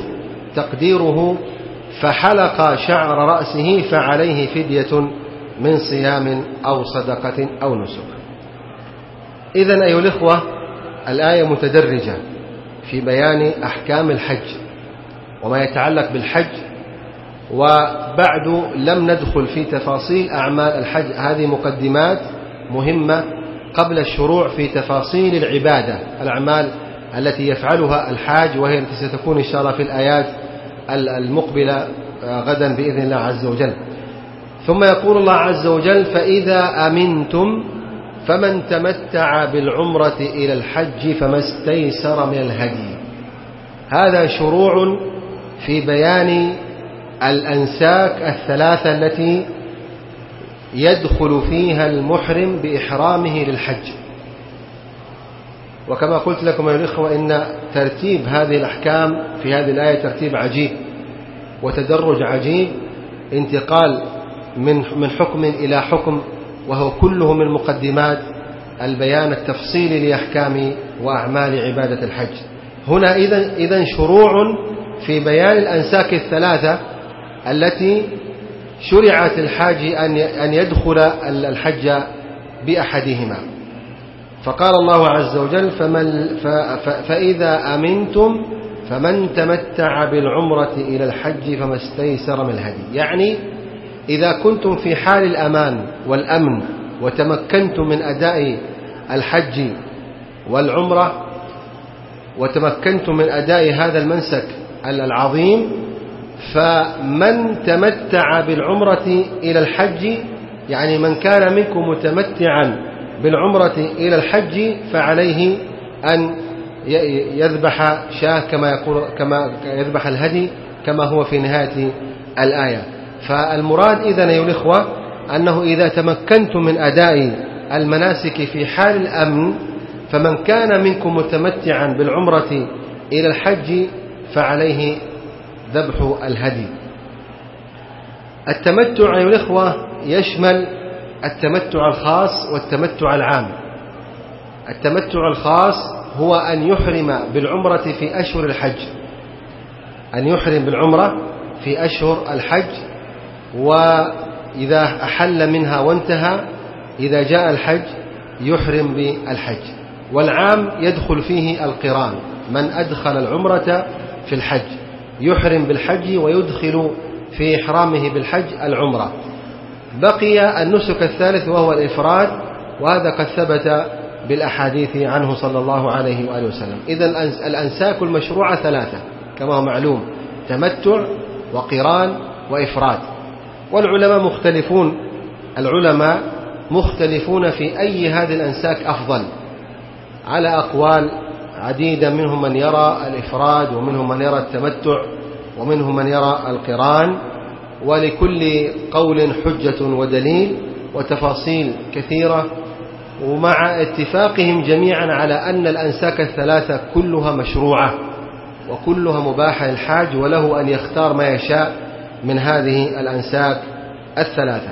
تقديره فحلق شعر رأسه فعليه فدية من صيام أو صدقة أو نسك. إذا أيها الإخوة الآية متدرجة في بيان أحكام الحج وما يتعلق بالحج وبعد لم ندخل في تفاصيل أعمال الحج. هذه مقدمات مهمة قبل الشروع في تفاصيل العبادة الأعمال التي يفعلها الحاج وهي التي ستكون إن شاء الله في الآيات المقبلة آه، غدا بإذن الله عز وجل. ثم يقول الله عز وجل فإذا أمنتم فمن تمتع بالعمرة إلى الحج فما استيسر من الهدي. هذا شروع في بيان الأنساك الثلاثة التي يدخل فيها المحرم بإحرامه للحج. وكما قلت لكم أيها الإخوة إن ترتيب هذه الأحكام في هذه الآية ترتيب عجيب وتدرج عجيب انتقال من من حكم إلى حكم وهو كله من مقدمات البيان التفصيلي لأحكام وأعمال عبادة الحج. هنا إذا إذا شروع في بيان الأنساك الثلاثة التي شرعت الحاج أن يدخل الحج بأحدهما. فقال الله عز وجل فمن فإذا أمنتم فمن تمتع بالعمرة إلى الحج فما استيسر من الهدي. يعني إذا كنتم في حال الأمان والأمن وتمكنتم من أداء الحج والعمرة وتمكنتم من أداء هذا المنسك العظيم فمن تمتع بالعمرة إلى الحج يعني من كان منكم متمتعا بالعمرة إلى الحج فعليه أن يذبح شاه كما يقول كما يذبح الهدي كما هو في نهاية الآية. فالمراد إذن أيها الإخوة أنه إذا تمكنتم من أداء المناسك في حال الأمن فمن كان منكم متمتعا بالعمرة إلى الحج فعليه ذبح الهدي. التمتع أيها الإخوة يشمل التمتع الخاص والتمتع العام. التمتع الخاص هو أن يحرم بالعمرة في أشهر الحج. أن يحرم بالعمرة في أشهر الحج وإذا أحل منها وانتهى إذا جاء الحج يحرم بالحج. والعام يدخل فيه القران من أدخل العمرة في الحج. يحرم بالحج ويدخل في إحرامه بالحج العمرة. بقي النسك الثالث وهو الإفراد وهذا قد ثبت بالأحاديث عنه صلى الله عليه وآله وسلم. إذا الأنساك المشروعة ثلاثة كما هو معلوم تمتع وقران وإفراد. والعلماء مختلفون العلماء مختلفون في أي هذه الأنساك أفضل. على أقوال عديدة منهم من يرى الإفراد ومنهم من يرى التمتع ومنهم من يرى القران ولكل قول حجة ودليل وتفاصيل كثيرة ومع اتفاقهم جميعا على أن الأنساك الثلاثة كلها مشروعة وكلها مباحة للحاج وله أن يختار ما يشاء من هذه الأنساك الثلاثة.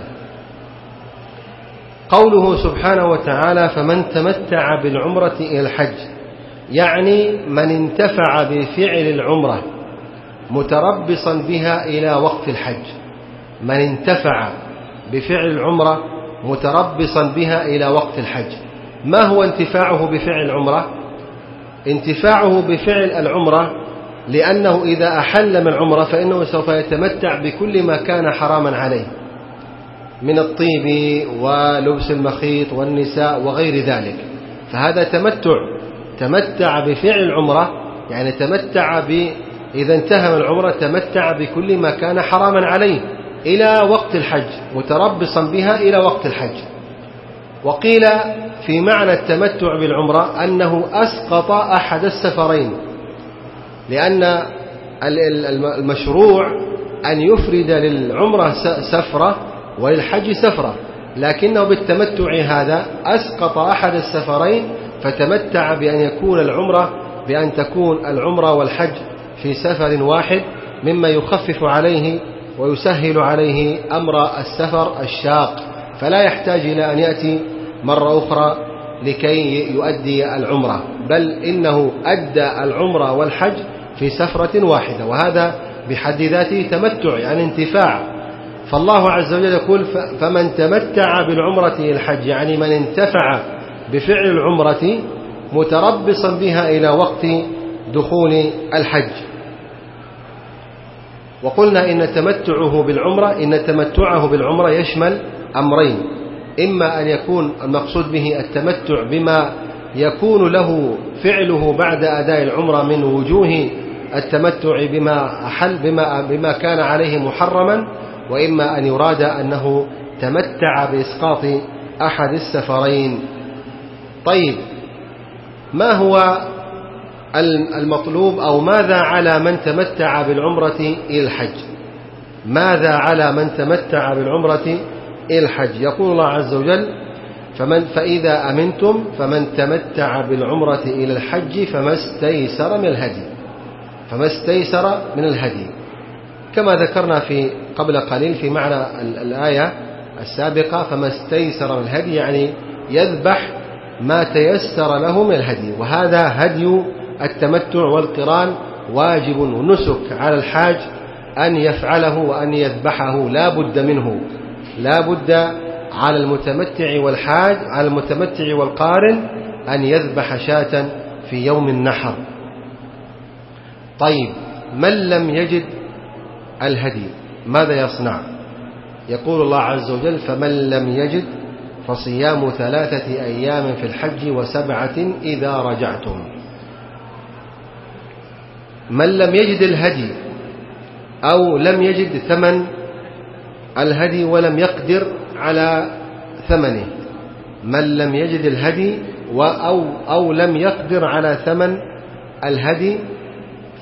قوله سبحانه وتعالى فمن تمتع بالعمرة إلى الحج يعني من انتفع بفعل العمرة متربصا بها إلى وقت الحج. من انتفع بفعل العمرة متربصا بها إلى وقت الحج. ما هو انتفاعه بفعل العمرة؟ انتفاعه بفعل العمرة لأنه إذا أحل من العمرة فإنه سوف يتمتع بكل ما كان حراما عليه من الطيب ولبس المخيط والنساء وغير ذلك. فهذا تمتع تمتع بفعل العمرة يعني تمتع ب إذا انتهى من العمرة تمتع بكل ما كان حراما عليه إلى وقت الحج متربصا بها إلى وقت الحج. وقيل في معنى التمتع بالعمرة أنه أسقط أحد السفرين لأن المشروع أن يفرد للعمرة سفرة وللحج سفرة لكنه بالتمتع هذا أسقط أحد السفرين فتمتع بأن يكون العمرة بأن تكون العمرة والحج في سفر واحد مما يخفف عليه ويسهل عليه أمر السفر الشاق. فلا يحتاج إلى أن يأتي مرة أخرى لكي يؤدي العمرة بل إنه أدى العمرة والحج في سفرة واحدة وهذا بحد ذاته تمتع يعني انتفاع. فالله عز وجل يقول فمن تمتع بالعمرة الحج يعني من انتفع بفعل العمرة متربصا بها إلى وقت دخول الحج. وقلنا إن تمتعه بالعمرة إن تمتعه بالعمرة يشمل أمرين. إما أن يكون المقصود به التمتع بما يكون له فعله بعد أداء العمرة من وجوه التمتع بما أحل بما, بما كان عليه محرما وإما أن يراد أنه تمتع بإسقاط أحد السفرين. طيب ما هو المطلوب أو ماذا على من تمتع بالعمرة إلى الحج؟ ماذا على من تمتع بالعمرة إلى الحج؟ يقول الله عز وجل فمن فإذا أمنتم فمن تمتع بالعمرة إلى الحج فما استيسر من الهدي. فما استيسر من الهدي. كما ذكرنا في قبل قليل في معنى الآية السابقة فما استيسر من الهدي يعني يذبح ما تيسر له من الهدي وهذا هدي التمتع والقران واجب ونسك على الحاج أن يفعله وأن يذبحه لا بد منه لا بد على المتمتع والحاج على المتمتع والقارن أن يذبح شاة في يوم النحر. طيب من لم يجد الهدي؟ ماذا يصنع؟ يقول الله عز وجل فمن لم يجد فصيام ثلاثة أيام في الحج وسبعة إذا رجعتم. من لم يجد الهدي أو لم يجد ثمن الهدي ولم يقدر على ثمنه. من لم يجد الهدي أو, أو لم يقدر على ثمن الهدي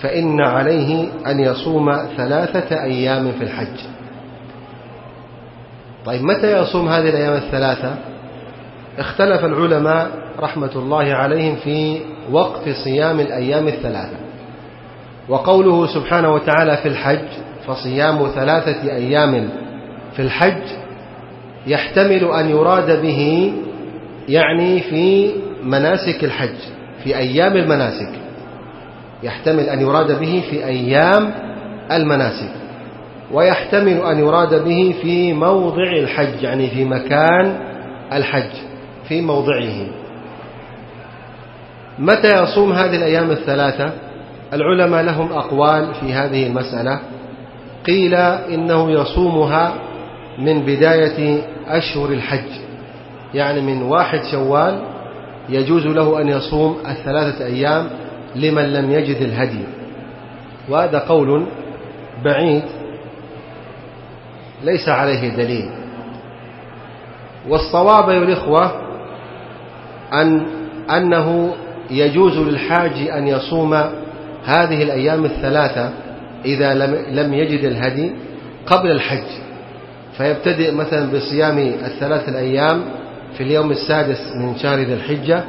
فإن عليه أن يصوم ثلاثة أيام في الحج. طيب متى يصوم هذه الأيام الثلاثة؟ اختلف العلماء رحمة الله عليهم في وقت صيام الأيام الثلاثة. وقوله سبحانه وتعالى في الحج فصيام ثلاثة أيام في الحج يحتمل أن يراد به يعني في مناسك الحج في أيام المناسك. يحتمل أن يراد به في أيام المناسك. ويحتمل أن يراد به في موضع الحج يعني في مكان الحج في موضعه. متى يصوم هذه الأيام الثلاثة؟ العلماء لهم أقوال في هذه المسألة. قيل إنه يصومها من بداية أشهر الحج يعني من واحد شوال يجوز له أن يصوم الثلاثة أيام لمن لم يجد الهدي. وهذا قول بعيد ليس عليه دليل. والصواب أيها الإخوة أن أنه يجوز للحاج أن يصوم هذه الأيام الثلاثة إذا لم يجد الهدي قبل الحج. فيبتدئ مثلا بصيام الثلاث الأيام في اليوم السادس من شهر ذي الحجة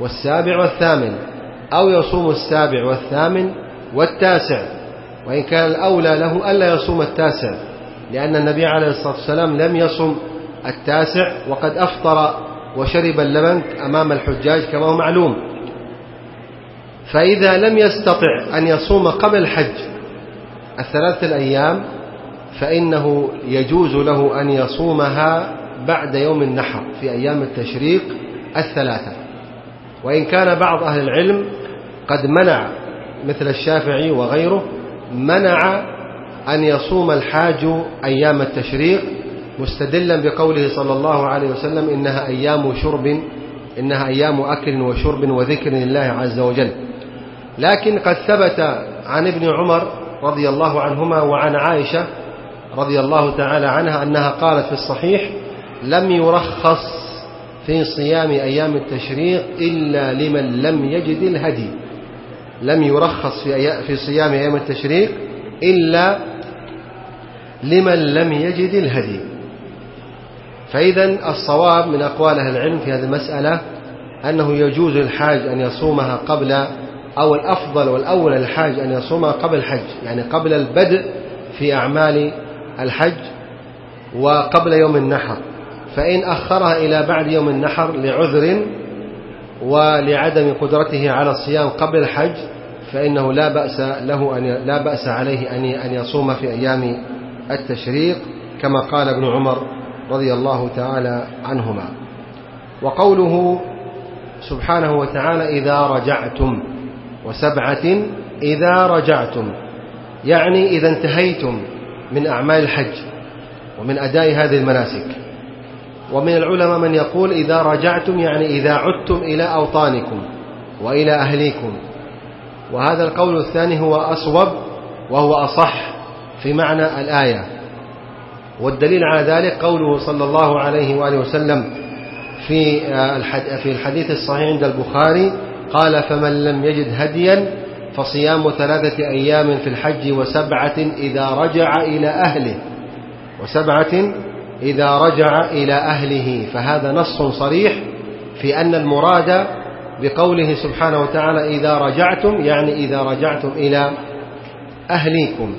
والسابع والثامن أو يصوم السابع والثامن والتاسع وإن كان الأولى له ألا يصوم التاسع. لأن النبي عليه الصلاة والسلام لم يصم التاسع وقد أفطر وشرب اللبن أمام الحجاج كما هو معلوم. فإذا لم يستطع أن يصوم قبل الحج الثلاثة الأيام فإنه يجوز له أن يصومها بعد يوم النحر في أيام التشريق الثلاثة. وإن كان بعض أهل العلم قد منع مثل الشافعي وغيره منع أن يصوم الحاج أيام التشريق مستدلا بقوله صلى الله عليه وسلم إنها أيام شرب إنها أيام أكل وشرب وذكر لله عز وجل. لكن قد ثبت عن ابن عمر رضي الله عنهما وعن عائشة رضي الله تعالى عنها أنها قالت في الصحيح لم يرخص في صيام أيام التشريق إلا لمن لم يجد الهدي. لم يرخص في في صيام أيام التشريق إلا لمن لم يجد الهدي. فإذا الصواب من أقوال أهل العلم في هذه المسألة أنه يجوز للحاج أن يصومها قبل أو الأفضل والأول للحاج أن يصومها قبل الحج يعني قبل البدء في أعمال الحج وقبل يوم النحر. فإن أخرها إلى بعد يوم النحر لعذر ولعدم قدرته على الصيام قبل الحج فإنه لا بأس له أن لا بأس عليه أن أن يصوم في أيام التشريق كما قال ابن عمر رضي الله تعالى عنهما. وقوله سبحانه وتعالى إذا رجعتم وسبعة إذا رجعتم يعني إذا انتهيتم من أعمال الحج ومن أداء هذه المناسك. ومن العلماء من يقول إذا رجعتم يعني إذا عدتم إلى أوطانكم وإلى أهليكم. وهذا القول الثاني هو أصوب وهو أصح. في معنى الآية. والدليل على ذلك قوله صلى الله عليه وآله وسلم في في الحديث الصحيح عند البخاري قال فمن لم يجد هديا فصيام ثلاثة أيام في الحج وسبعة إذا رجع إلى أهله. وسبعة إذا رجع إلى أهله. فهذا نص صريح في أن المراد بقوله سبحانه وتعالى إذا رجعتم يعني إذا رجعتم إلى أهليكم.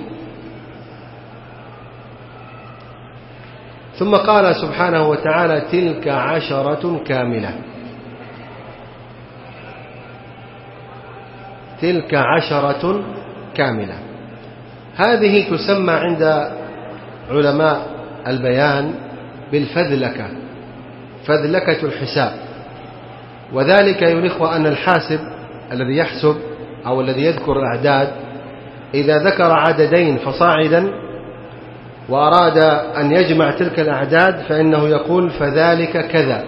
ثم قال سبحانه وتعالى تلك عشرة كاملة. تلك عشرة كاملة. هذه تسمى عند علماء البيان بالفذلكة فذلكة الحساب. وذلك أيها أن الحاسب الذي يحسب أو الذي يذكر الأعداد إذا ذكر عددين فصاعدا وأراد أن يجمع تلك الأعداد فإنه يقول فذلك كذا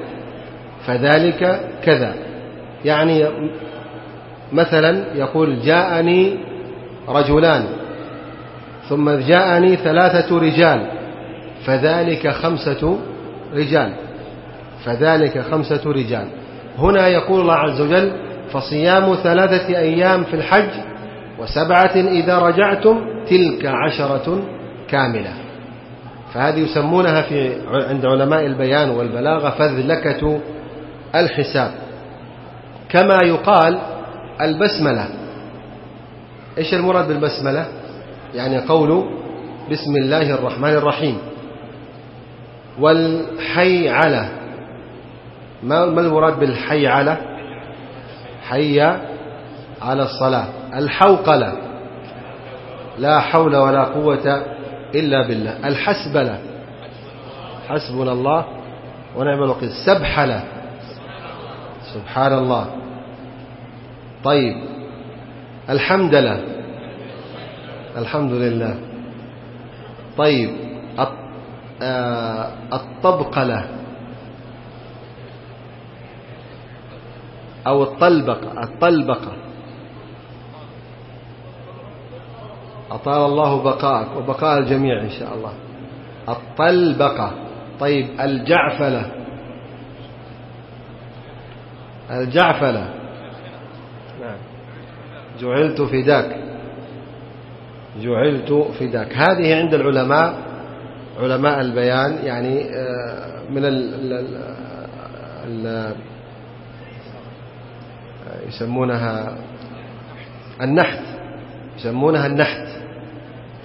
فذلك كذا. يعني مثلا يقول جاءني رجلان ثم جاءني ثلاثة رجال فذلك خمسة رجال فذلك خمسة رجال. هنا يقول الله عز وجل فصيام ثلاثة أيام في الحج وسبعة إذا رجعتم تلك عشرة كاملة. فهذه يسمونها في عند علماء البيان والبلاغة فذلكة الحساب. كما يقال البسملة. إيش المراد بالبسملة؟ يعني قول بسم الله الرحمن الرحيم. والحي على ما المراد بالحي على حي على الصلاة. الحوقلة. لا حول ولا قوة إلا بالله. الحسبلة. حسبنا الله ونعم الوكيل. سبحلة. سبحان الله. طيب. الحمد لله الحمد لله طيب آه، الطبقلة. أو الطلبقة الطلبقة. أطال الله بقاءك وبقاء الجميع إن شاء الله. الطلبقة. طيب الجعفلة. الجعفلة. نعم. جعلت فداك. جعلت فداك. هذه عند العلماء علماء البيان يعني آه، من ال ال يسمونها النحت. يسمونها النحت.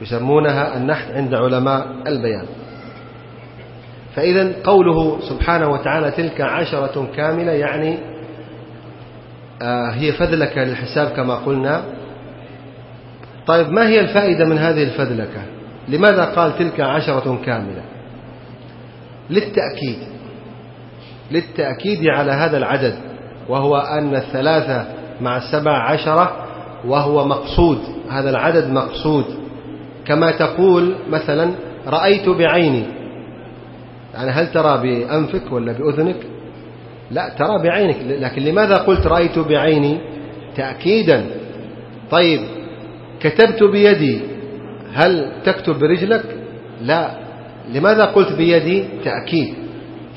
يسمونها النحت عند علماء البيان. فإذا قوله سبحانه وتعالى تلك عشرة كاملة يعني آه، هي فذلكة للحساب كما قلنا. طيب ما هي الفائدة من هذه الفذلكة لماذا قال تلك عشرة كاملة؟ للتأكيد للتأكيد على هذا العدد وهو أن الثلاثة مع السبع عشرة وهو مقصود هذا العدد مقصود. كما تقول مثلا رأيت بعيني. يعني هل ترى بأنفك ولا بأذنك؟ لا ترى بعينك. لكن لماذا قلت رأيت بعيني؟ تأكيدا. طيب كتبت بيدي هل تكتب برجلك؟ لا. لماذا قلت بيدي؟ تأكيد.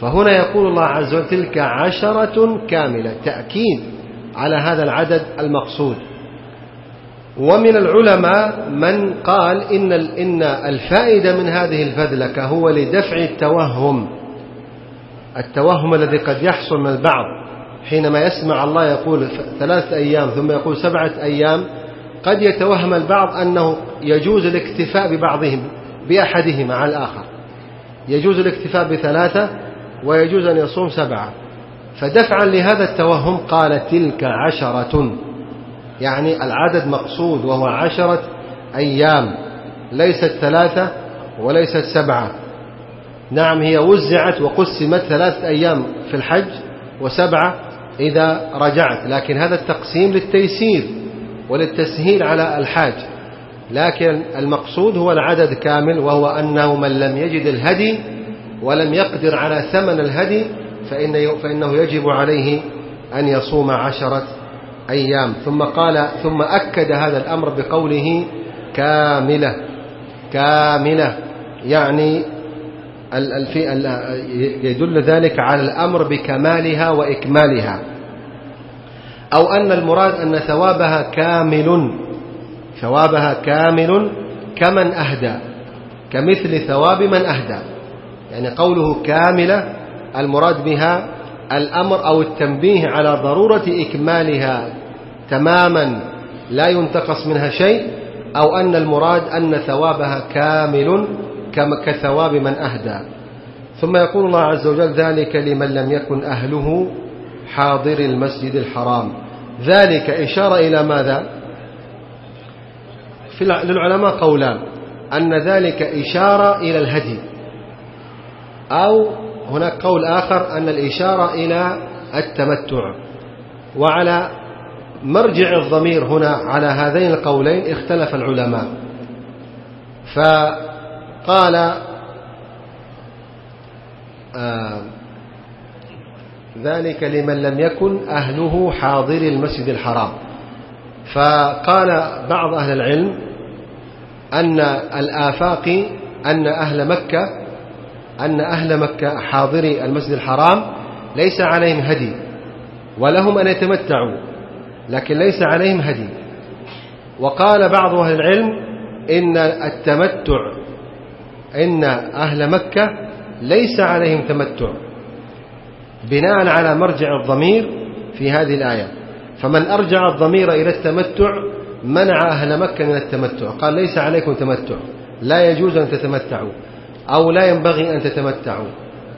فهنا يقول الله عز وجل تلك عشرة كاملة. تأكيد على هذا العدد المقصود. ومن العلماء من قال إن إن الفائدة من هذه الفذلكة هو لدفع التوهم. التوهم الذي قد يحصل من البعض. حينما يسمع الله يقول ثلاثة أيام ثم يقول سبعة أيام قد يتوهم البعض أنه يجوز الاكتفاء ببعضهم بأحدهما على الآخر. يجوز الاكتفاء بثلاثة ويجوز أن يصوم سبعة. فدفعا لهذا التوهم قال تلك عشرة. يعني العدد مقصود وهو عشرة أيام ليست ثلاثة وليست سبعة. نعم هي وزعت وقسمت ثلاثة أيام في الحج وسبعة إذا رجعت لكن هذا التقسيم للتيسير وللتسهيل على الحاج. لكن المقصود هو العدد كامل وهو أنه من لم يجد الهدي ولم يقدر على ثمن الهدي فإنه يجب عليه أن يصوم عشرة أيام. ثم قال ثم أكد هذا الأمر بقوله كاملة. كاملة. يعني يدل ذلك على الأمر بكمالها وإكمالها. أو أن المراد أن ثوابها كامل. ثوابها كامل كمن أهدى. كمثل ثواب من أهدى. يعني قوله كاملة المراد بها الأمر أو التنبيه على ضرورة إكمالها تماما لا ينتقص منها شيء أو أن المراد أن ثوابها كامل كثواب من أهدى. ثم يقول الله عز وجل ذلك لمن لم يكن أهله حاضر المسجد الحرام. ذلك إشارة إلى ماذا؟ في للعلماء قولان أن ذلك إشارة إلى الهدي أو هناك قول آخر أن الإشارة إلى التمتع. وعلى مرجع الضمير هنا على هذين القولين اختلف العلماء. فقال آه ذلك لمن لم يكن أهله حاضر المسجد الحرام. فقال بعض أهل العلم أن الآفاق أن أهل مكة أن أهل مكة حاضري المسجد الحرام ليس عليهم هدي ولهم أن يتمتعوا لكن ليس عليهم هدي. وقال بعض أهل العلم إن التمتع إن أهل مكة ليس عليهم تمتع بناء على مرجع الضمير في هذه الآية. فمن أرجع الضمير إلى التمتع منع أهل مكة من التمتع قال ليس عليكم تمتع لا يجوز أن تتمتعوا. أو لا ينبغي أن تتمتعوا.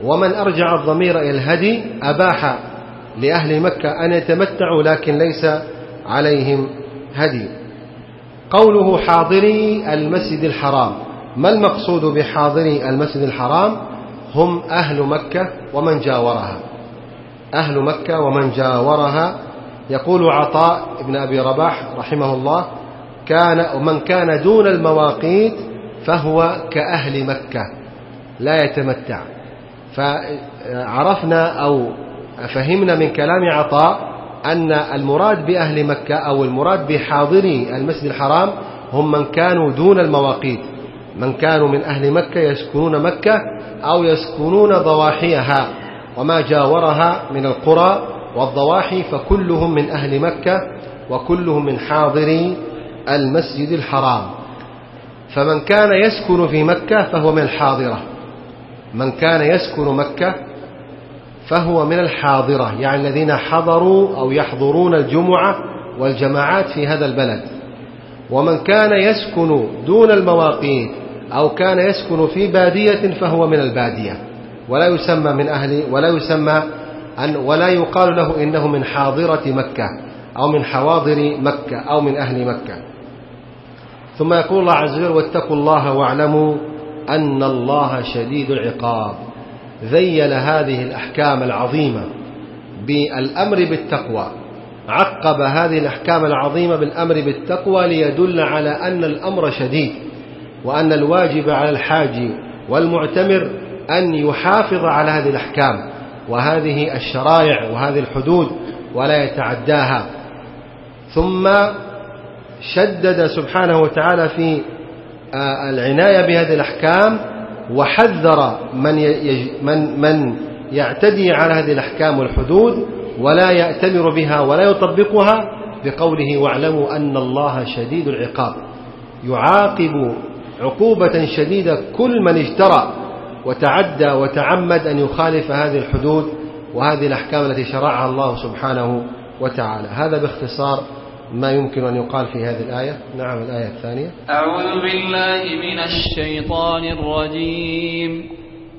ومن أرجع الضمير إلى الهدي أباح لأهل مكة أن يتمتعوا لكن ليس عليهم هدي. قوله حاضري المسجد الحرام. ما المقصود بحاضري المسجد الحرام؟ هم أهل مكة ومن جاورها. أهل مكة ومن جاورها. يقول عطاء بن أبي رباح رحمه الله كان ومن كان دون المواقيت فهو كأهل مكة. لا يتمتع. فعرفنا أو فهمنا من كلام عطاء أن المراد بأهل مكة أو المراد بحاضري المسجد الحرام هم من كانوا دون المواقيت من كانوا من أهل مكة يسكنون مكة أو يسكنون ضواحيها وما جاورها من القرى والضواحي فكلهم من أهل مكة وكلهم من حاضري المسجد الحرام. فمن كان يسكن في مكة فهو من الحاضرة. من كان يسكن مكة فهو من الحاضرة يعني الذين حضروا أو يحضرون الجمعة والجماعات في هذا البلد. ومن كان يسكن دون المواقيت أو كان يسكن في بادية فهو من البادية. ولا يسمى من أهل ولا يسمى أن ولا يقال له إنه من حاضرة مكة أو من حواضر مكة أو من أهل مكة. ثم يقول الله عز وجل واتقوا الله واعلموا أن الله شديد العقاب. ذيل هذه الأحكام العظيمة بالأمر بالتقوى. عقب هذه الأحكام العظيمة بالأمر بالتقوى ليدل على أن الأمر شديد وأن الواجب على الحاج والمعتمر أن يحافظ على هذه الأحكام. وهذه الشرائع وهذه الحدود ولا يتعداها. ثم شدد سبحانه وتعالى في العناية بهذه الأحكام وحذر من من من يعتدي على هذه الأحكام والحدود ولا يأتمر بها ولا يطبقها بقوله واعلموا أن الله شديد العقاب. يعاقب عقوبة شديدة كل من اجترأ وتعدى وتعمد أن يخالف هذه الحدود وهذه الأحكام التي شرعها الله سبحانه وتعالى. هذا باختصار ما يمكن أن يقال في هذه الآية. نعم الآية الثانية. أعوذ بالله من الشيطان الرجيم.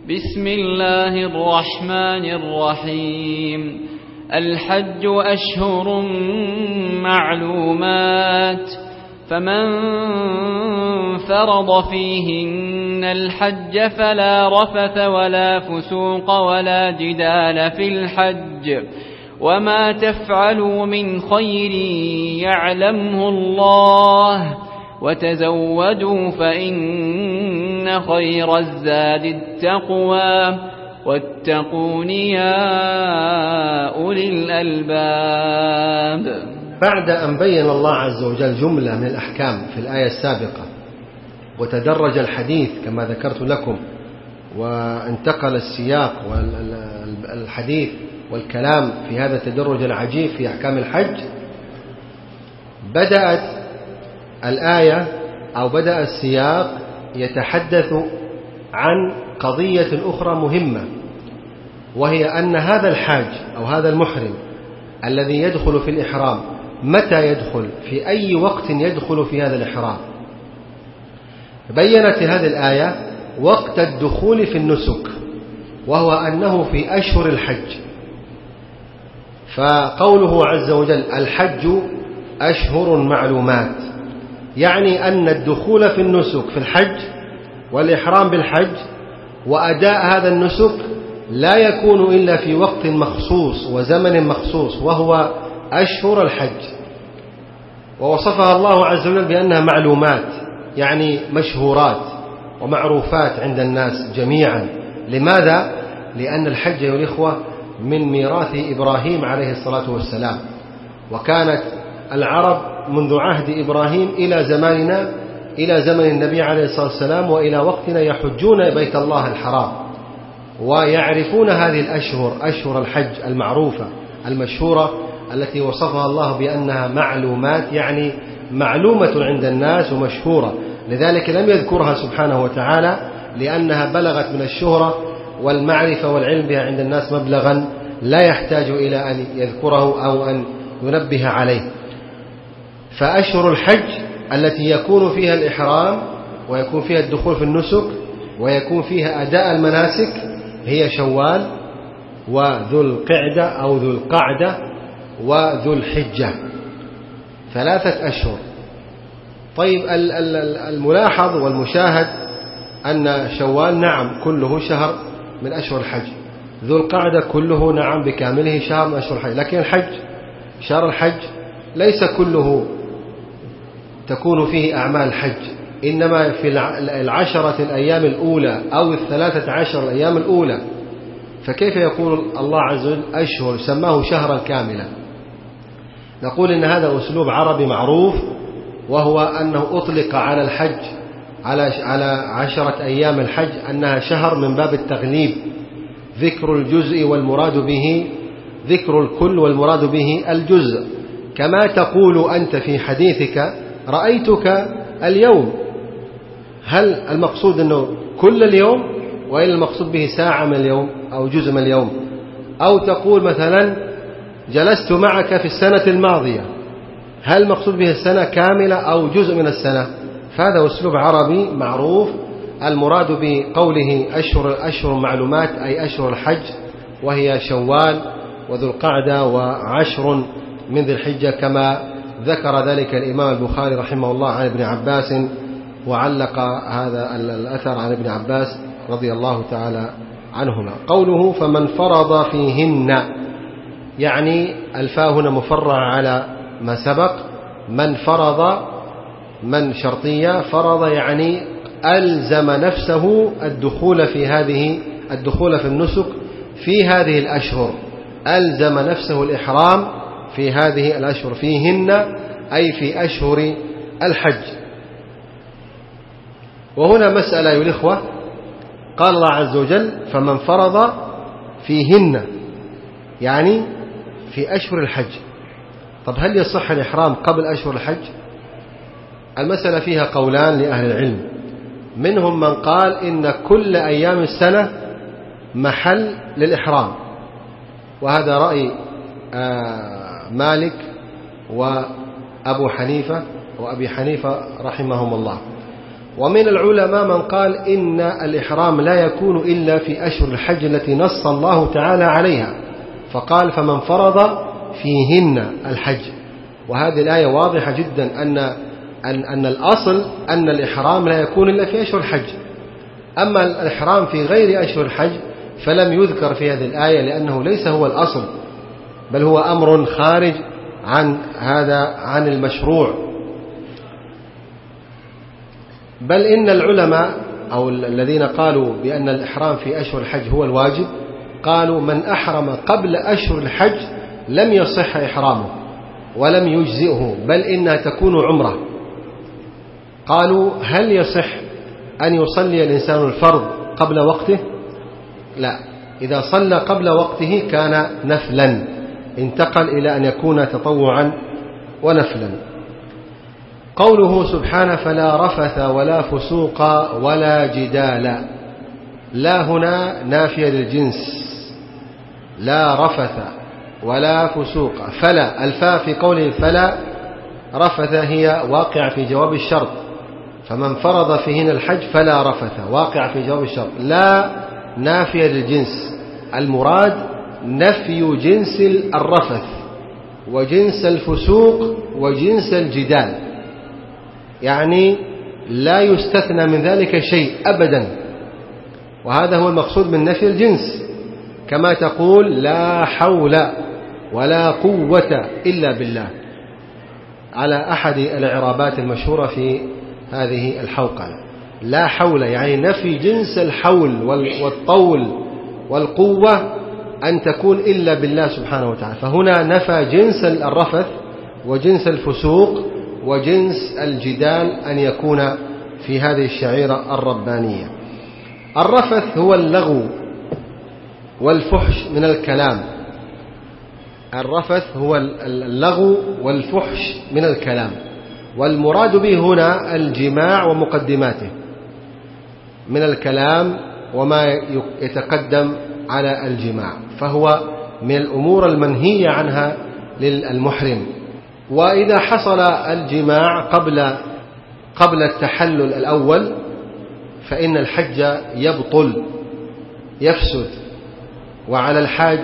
بسم الله الرحمن الرحيم. الحج أشهر معلومات. فمن فرض فيهن الحج فلا رفث ولا فسوق ولا جدال في الحج. وما تفعلوا من خير يعلمه الله وتزودوا فإن خير الزاد التقوى واتقون يا أولي الألباب بعد أن بين الله عز وجل جملة من الأحكام في الآية السابقة وتدرج الحديث كما ذكرت لكم وانتقل السياق والحديث والكلام في هذا التدرج العجيب في أحكام الحج بدأت الآية أو بدأ السياق يتحدث عن قضية أخرى مهمة وهي أن هذا الحاج أو هذا المحرم الذي يدخل في الإحرام متى يدخل؟ في أي وقت يدخل في هذا الإحرام؟ بينت هذه الآية وقت الدخول في النسك وهو أنه في أشهر الحج. فقوله عز وجل الحج أشهر معلومات يعني أن الدخول في النسك في الحج والإحرام بالحج وأداء هذا النسك لا يكون إلا في وقت مخصوص وزمن مخصوص وهو أشهر الحج ووصفها الله عز وجل بأنها معلومات يعني مشهورات ومعروفات عند الناس جميعا لماذا؟ لأن الحج يا الإخوة من ميراث إبراهيم عليه الصلاة والسلام. وكانت العرب منذ عهد إبراهيم إلى زماننا إلى زمن النبي عليه الصلاة والسلام وإلى وقتنا يحجون بيت الله الحرام. ويعرفون هذه الأشهر أشهر الحج المعروفة المشهورة التي وصفها الله بأنها معلومات يعني معلومة عند الناس ومشهورة. لذلك لم يذكرها سبحانه وتعالى لأنها بلغت من الشهرة والمعرفة والعلم بها عند الناس مبلغا لا يحتاج إلى أن يذكره أو أن ينبه عليه. فأشهر الحج التي يكون فيها الإحرام ويكون فيها الدخول في النسك ويكون فيها أداء المناسك هي شوال وذو القعدة أو ذو القعدة وذو الحجة. ثلاثة أشهر. طيب الملاحظ والمشاهد أن شوال نعم كله شهر من أشهر الحج. ذو القعدة كله نعم بكامله شهر من أشهر الحج. لكن الحج شهر الحج ليس كله تكون فيه أعمال الحج إنما في العشرة الأيام الأولى أو الثلاثة عشر الأيام الأولى. فكيف يقول الله عز وجل أشهر سماه شهرا كاملا؟ نقول إن هذا أسلوب عربي معروف وهو أنه أطلق على الحج على على عشرة أيام الحج أنها شهر من باب التغليب. ذكر الجزء والمراد به ذكر الكل والمراد به الجزء. كما تقول أنت في حديثك رأيتك اليوم. هل المقصود أنه كل اليوم وإلا المقصود به ساعة من اليوم أو جزء من اليوم؟ أو تقول مثلا جلست معك في السنة الماضية. هل المقصود به السنة كاملة أو جزء من السنة؟ فهذا أسلوب عربي معروف المراد بقوله أشهر أشهر معلومات أي أشهر الحج وهي شوال وذو القعدة وعشر من ذي الحجة كما ذكر ذلك الإمام البخاري رحمه الله عن ابن عباس وعلق هذا الأثر عن ابن عباس رضي الله تعالى عنهما. قوله فمن فرض فيهن يعني الفاء هنا مفرع على ما سبق من فرض من شرطية فرض يعني ألزم نفسه الدخول في هذه الدخول في النسك في هذه الأشهر. ألزم نفسه الإحرام في هذه الأشهر فيهن أي في أشهر الحج. وهنا مسألة أيها الإخوة. قال الله عز وجل فمن فرض فيهن يعني في أشهر الحج. طب هل يصح الإحرام قبل أشهر الحج؟ المسألة فيها قولان لأهل العلم. منهم من قال إن كل أيام السنة محل للإحرام. وهذا رأي آه، مالك وأبو حنيفة وأبي حنيفة رحمهم الله. ومن العلماء من قال إن الإحرام لا يكون إلا في أشهر الحج التي نص الله تعالى عليها. فقال فمن فرض فيهن الحج. وهذه الآية واضحة جدا أن أن أن الأصل أن الإحرام لا يكون إلا في أشهر الحج. أما الإحرام في غير أشهر الحج فلم يذكر في هذه الآية لأنه ليس هو الأصل بل هو أمر خارج عن هذا عن المشروع. بل إن العلماء أو الذين قالوا بأن الإحرام في أشهر الحج هو الواجب قالوا من أحرم قبل أشهر الحج لم يصح إحرامه ولم يجزئه بل إنها تكون عمرة. قالوا هل يصح أن يصلي الإنسان الفرض قبل وقته؟ لا. إذا صلى قبل وقته كان نفلا. انتقل إلى أن يكون تطوعا ونفلا. قوله سبحانه فلا رفث ولا فسوق ولا جدال. لا هنا نافية للجنس. لا رفث ولا فسوق. فلا. الفاء في قوله فلا رفث هي واقع في جواب الشرط. فمن فرض فيهن الحج فلا رفث. واقع في جواب الشرط. لا نافية للجنس. المراد نفي جنس الرفث وجنس الفسوق وجنس الجدال. يعني لا يستثنى من ذلك شيء أبدا. وهذا هو المقصود من نفي الجنس. كما تقول لا حول ولا قوة إلا بالله. على أحد الإعرابات المشهورة في هذه الحوقلة. لا حول يعني نفي جنس الحول والطول والقوة أن تكون إلا بالله سبحانه وتعالى. فهنا نفى جنس الرفث وجنس الفسوق وجنس الجدال أن يكون في هذه الشعيرة الربانية. الرفث هو اللغو والفحش من الكلام. الرفث هو اللغو والفحش من الكلام. والمراد به هنا الجماع ومقدماته من الكلام وما يتقدم على الجماع فهو من الأمور المنهية عنها للمحرم. وإذا حصل الجماع قبل قبل التحلل الأول فإن الحج يبطل يفسد وعلى الحاج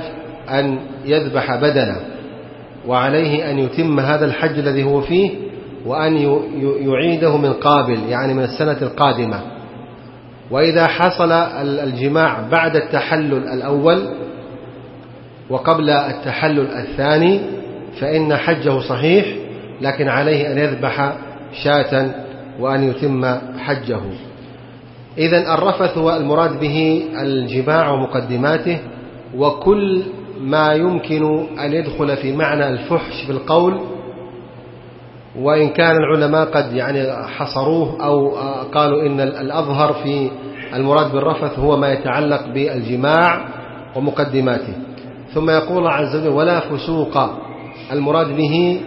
أن يذبح بدنه وعليه أن يتم هذا الحج الذي هو فيه وأن يعيده من قابل يعني من السنة القادمة. وإذا حصل الجماع بعد التحلل الأول وقبل التحلل الثاني فإن حجه صحيح لكن عليه أن يذبح شاة وأن يتم حجه. إذا الرفث هو المراد به الجماع ومقدماته وكل ما يمكن أن يدخل في معنى الفحش بالقول وإن كان العلماء قد يعني حصروه أو قالوا إن الأظهر في المراد بالرفث هو ما يتعلق بالجماع ومقدماته. ثم يقول الله عز وجل ولا فسوق. المراد به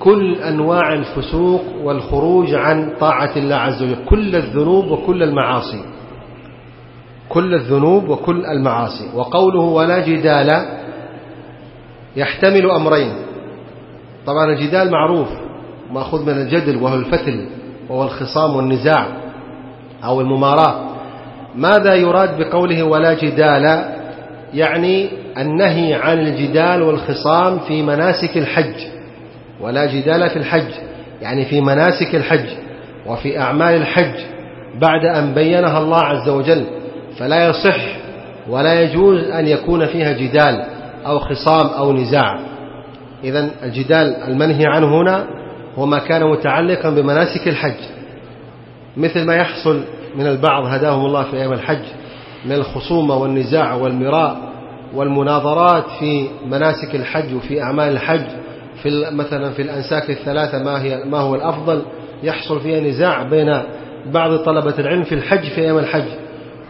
كل أنواع الفسوق والخروج عن طاعة الله عز وجل كل الذنوب وكل المعاصي. كل الذنوب وكل المعاصي. وقوله ولا جدال. يحتمل أمرين. طبعا الجدال معروف. مأخوذ من الجدل وهو الفتل وهو الخصام والنزاع أو المماراة. ماذا يراد بقوله ولا جدال؟ يعني النهي عن الجدال والخصام في مناسك الحج. ولا جدال في الحج يعني في مناسك الحج وفي أعمال الحج بعد أن بينها الله عز وجل. فلا يصح ولا يجوز أن يكون فيها جدال أو خصام أو نزاع. إذا الجدال المنهي عنه هنا هو ما كان متعلقا بمناسك الحج. مثل ما يحصل من البعض هداهم الله في أيام الحج من الخصومة والنزاع والمراء والمناظرات في مناسك الحج وفي أعمال الحج. في مثلا في الأنساك الثلاثة ما هي ما هو الأفضل؟ يحصل فيها نزاع بين بعض طلبة العلم في الحج في أيام الحج.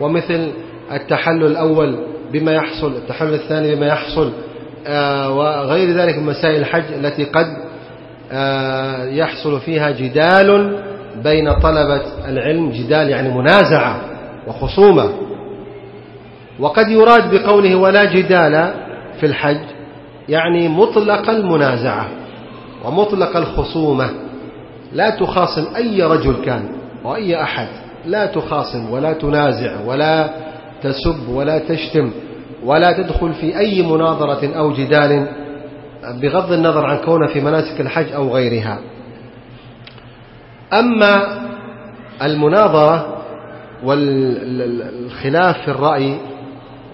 ومثل التحلل الأول بما يحصل التحلل الثاني بما يحصل آه، وغير ذلك من مسائل الحج التي قد يحصل فيها جدال بين طلبة العلم جدال يعني منازعة وخصومة. وقد يراد بقوله ولا جدال في الحج يعني مطلق المنازعة ومطلق الخصومة. لا تخاصم أي رجل كان وأي أحد لا تخاصم ولا تنازع ولا تسب ولا تشتم ولا تدخل في أي مناظرة أو جدال بغض النظر عن كونه في مناسك الحج أو غيرها. أما المناظرة والخلاف في الرأي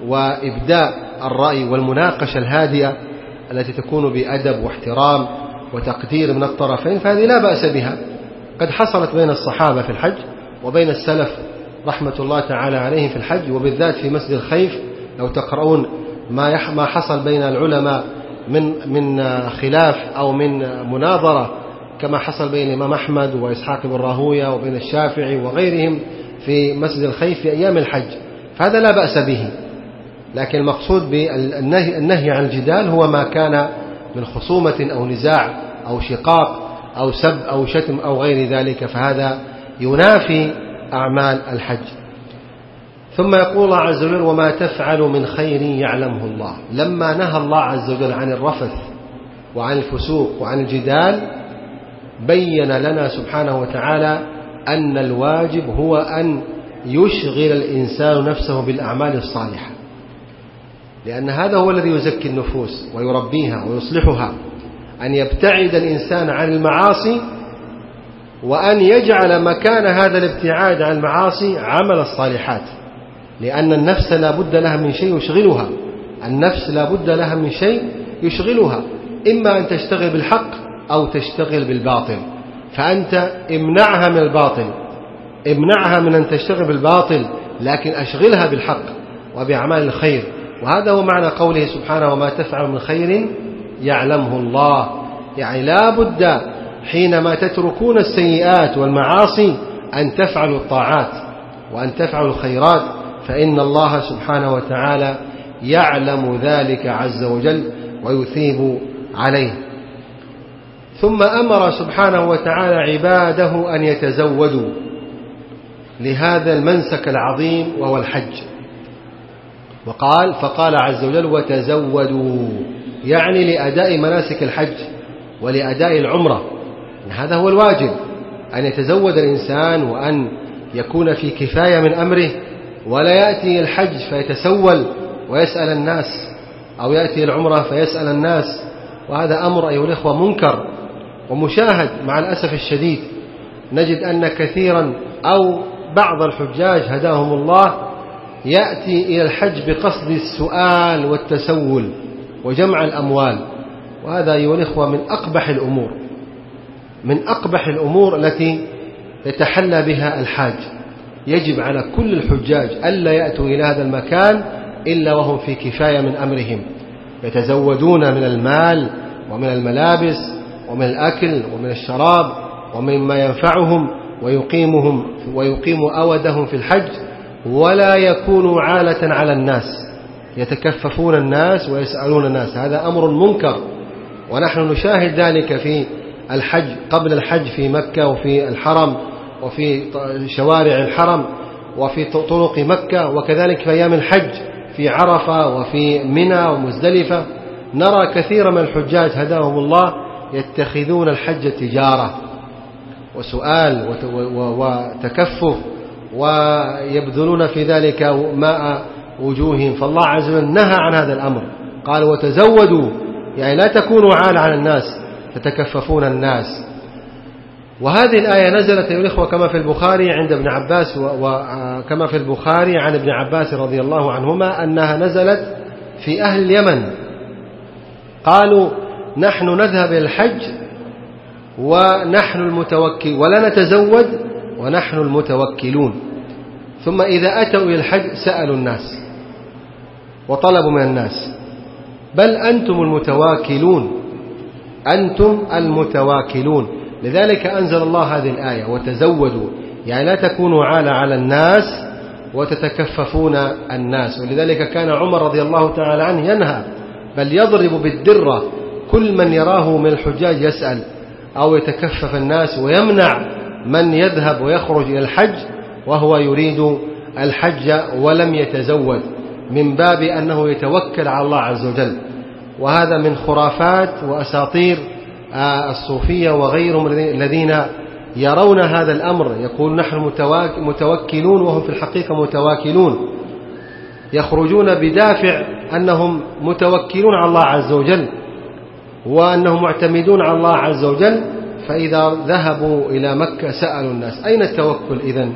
وإبداء الرأي والمناقشة الهادئة التي تكون بأدب واحترام وتقدير من الطرفين فهذه لا بأس بها. قد حصلت بين الصحابة في الحج وبين السلف رحمة الله تعالى عليهم في الحج وبالذات في مسجد الخيف لو تقرؤون ما ما حصل بين العلماء من من خلاف أو من مناظرة كما حصل بين الإمام أحمد وإسحاق بن راهوية وبين الشافعي وغيرهم في مسجد الخيف في أيام الحج فهذا لا بأس به. لكن المقصود بالنهي النهي عن الجدال هو ما كان من خصومة أو نزاع أو شقاق أو سب أو شتم أو غير ذلك فهذا ينافي أعمال الحج. ثم يقول الله عز وجل وما تفعل من خير يعلمه الله. لما نهى الله عز وجل عن الرفث وعن الفسوق وعن الجدال بين لنا سبحانه وتعالى أن الواجب هو أن يشغل الإنسان نفسه بالأعمال الصالحة. لأن هذا هو الذي يزكي النفوس ويربيها ويصلحها. أن يبتعد الإنسان عن المعاصي وأن يجعل مكان هذا الابتعاد عن المعاصي عمل الصالحات. لأن النفس لا بد لها من شيء يشغلها. النفس لا بد لها من شيء يشغلها. إما أن تشتغل بالحق أو تشتغل بالباطل. فأنت امنعها من الباطل. امنعها من أن تشتغل بالباطل لكن أشغلها بالحق وبأعمال الخير. وهذا هو معنى قوله سبحانه وما تفعل من خير يعلمه الله. يعني لا بد حينما تتركون السيئات والمعاصي أن تفعلوا الطاعات وأن تفعلوا الخيرات. فإن الله سبحانه وتعالى يعلم ذلك عز وجل ويثيب عليه. ثم أمر سبحانه وتعالى عباده أن يتزودوا لهذا المنسك العظيم وهو الحج. وقال فقال عز وجل وتزودوا يعني لأداء مناسك الحج ولأداء العمرة. هذا هو الواجب أن يتزود الإنسان وأن يكون في كفاية من أمره ولا يأتي الحج فيتسول ويسأل الناس أو يأتي العمرة فيسأل الناس. وهذا أمر أيها الإخوة منكر ومشاهد مع الأسف الشديد. نجد أن كثيرا أو بعض الحجاج هداهم الله يأتي إلى الحج بقصد السؤال والتسول وجمع الأموال. وهذا أيها الإخوة من أقبح الأمور من أقبح الأمور التي يتحلى بها الحاج. يجب على كل الحجاج ألا يأتوا إلى هذا المكان إلا وهم في كفاية من أمرهم. يتزودون من المال ومن الملابس ومن الأكل ومن الشراب ومما ينفعهم ويقيمهم ويقيم أودهم في الحج ولا يكونوا عالة على الناس. يتكففون الناس ويسألون الناس. هذا أمر منكر. ونحن نشاهد ذلك في الحج قبل الحج في مكة وفي الحرم. وفي شوارع الحرم وفي طرق مكة وكذلك في أيام الحج في عرفة وفي منى ومزدلفة. نرى كثير من الحجاج هداهم الله يتخذون الحج تجارة. وسؤال وتكفف ويبذلون في ذلك ماء وجوههم. فالله عز وجل نهى عن هذا الأمر. قال وتزودوا. يعني لا تكونوا عال على الناس تتكففون الناس. وهذه الآية نزلت أيها الإخوة كما في البخاري عند ابن عباس وكما في البخاري عن ابن عباس رضي الله عنهما أنها نزلت في أهل اليمن. قالوا نحن نذهب الحج ونحن المتوكل ولا نتزود ونحن المتوكلون. ثم إذا أتوا إلى الحج سألوا الناس وطلبوا من الناس بل أنتم المتواكلون. أنتم المتواكلون. لذلك أنزل الله هذه الآية وتزودوا يعني لا تكونوا عالة على الناس وتتكففون الناس. ولذلك كان عمر رضي الله تعالى عنه ينهى بل يضرب بالدرة كل من يراه من الحجاج يسأل أو يتكفف الناس ويمنع من يذهب ويخرج إلى الحج وهو يريد الحج ولم يتزود من باب أنه يتوكل على الله عز وجل. وهذا من خرافات وأساطير الصوفية وغيرهم الذين يرون هذا الأمر يقول نحن متوكلون وهم في الحقيقة متواكلون. يخرجون بدافع أنهم متوكلون على الله عز وجل وأنهم معتمدون على الله عز وجل فإذا ذهبوا إلى مكة سألوا الناس أين التوكل إذن؟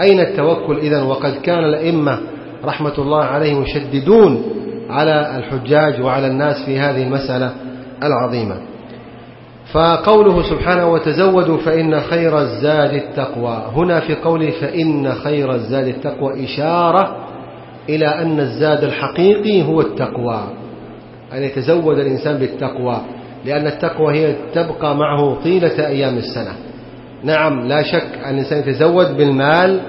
أين التوكل إذن؟ وقد كان الأئمة رحمة الله عليهم يشددون على الحجاج وعلى الناس في هذه المسألة العظيمة. فقوله سبحانه وتزودوا فإن خير الزاد التقوى. هنا في قوله فإن خير الزاد التقوى إشارة إلى أن الزاد الحقيقي هو التقوى. أن يتزود الإنسان بالتقوى لأن التقوى هي تبقى معه طيلة أيام السنة. نعم لا شك أن الإنسان يتزود بالمال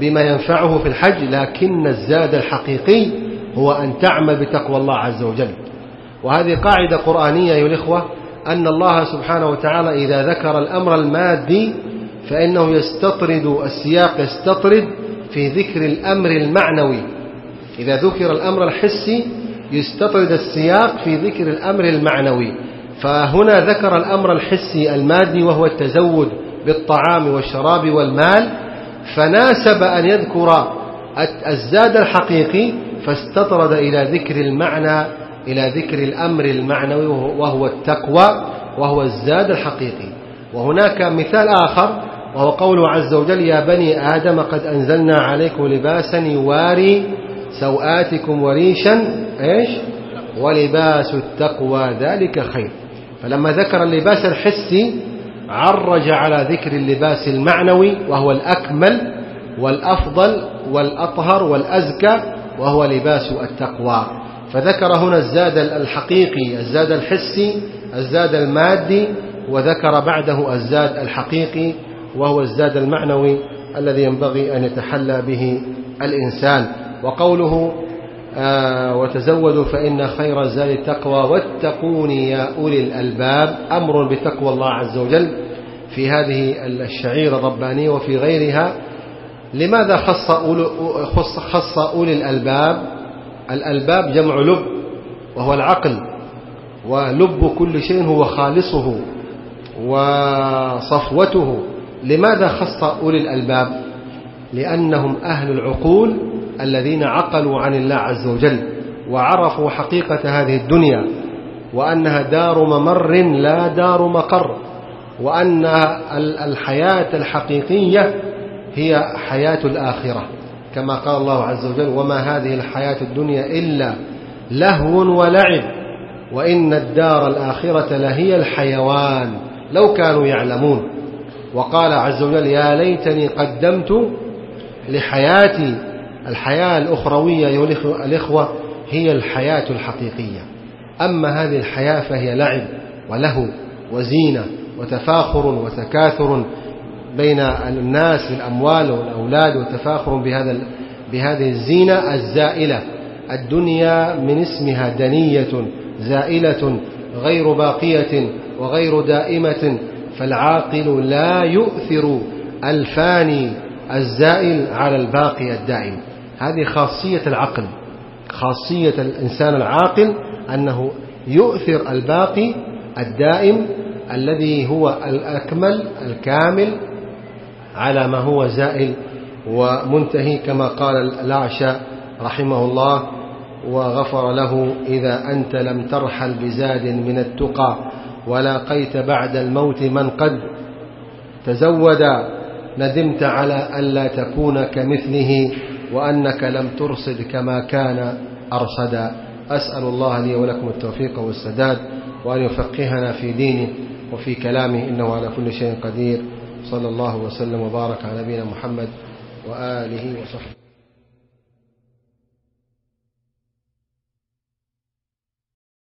بما ينفعه في الحج لكن الزاد الحقيقي هو أن تعمل بتقوى الله عز وجل. وهذه قاعدة قرآنية أيها الإخوة أن الله سبحانه وتعالى إذا ذكر الأمر المادي فإنه يستطرد السياق يستطرد في ذكر الأمر المعنوي. إذا ذكر الأمر الحسي يستطرد السياق في ذكر الأمر المعنوي. فهنا ذكر الأمر الحسي المادي وهو التزود بالطعام والشراب والمال فناسب أن يذكر الزاد الحقيقي فاستطرد إلى ذكر المعنى إلى ذكر الأمر المعنوي وهو التقوى وهو الزاد الحقيقي. وهناك مثال آخر وهو قوله عز وجل يا بني آدم قد أنزلنا عليكم لباسا يواري سوآتكم وريشا إيش؟ ولباس التقوى ذلك خير. فلما ذكر اللباس الحسي عرج على ذكر اللباس المعنوي وهو الأكمل والأفضل والأطهر والأزكى وهو لباس التقوى. فذكر هنا الزاد الحقيقي الزاد الحسي الزاد المادي وذكر بعده الزاد الحقيقي وهو الزاد المعنوي الذي ينبغي أن يتحلى به الإنسان. وقوله آه وتزودوا فإن خير الزاد التقوى واتقون يا أولي الألباب أمر بتقوى الله عز وجل في هذه الشعيرة الربانية وفي غيرها. لماذا خص خص, خص أولي الألباب؟ الألباب جمع لب وهو العقل ولب كل شيء هو خالصه وصفوته. لماذا خص أولي الألباب؟ لأنهم أهل العقول الذين عقلوا عن الله عز وجل وعرفوا حقيقة هذه الدنيا وأنها دار ممر لا دار مقر وأن الحياة الحقيقية هي حياة الآخرة. كما قال الله عز وجل وما هذه الحياة الدنيا إلا لهو ولعب وإن الدار الآخرة لهي الحيوان لو كانوا يعلمون. وقال عز وجل يا ليتني قدمت لحياتي الحياة الأخروية أيها الإخوة هي الحياة الحقيقية. أما هذه الحياة فهي لعب ولهو وزينة وتفاخر وتكاثر بين الناس بالأموال والأولاد وتفاخر بهذا بهذه الزينة الزائلة. الدنيا من اسمها دنية زائلة غير باقية وغير دائمة. فالعاقل لا يؤثر الفاني الزائل على الباقي الدائم. هذه خاصية العقل. خاصية الإنسان العاقل أنه يؤثر الباقي الدائم الذي هو الأكمل الكامل على ما هو زائل ومنتهي كما قال الأعشى رحمه الله وغفر له إذا أنت لم ترحل بزاد من التقى ولاقيت بعد الموت من قد تزود ندمت على ألا تكون كمثله وأنك لم ترصد كما كان أرصدا. أسأل الله لي ولكم التوفيق والسداد وأن يفقهنا في دينه وفي كلامه إنه على كل شيء قدير. صلى الله وسلم وبارك على نبينا محمد وآله وصحبه.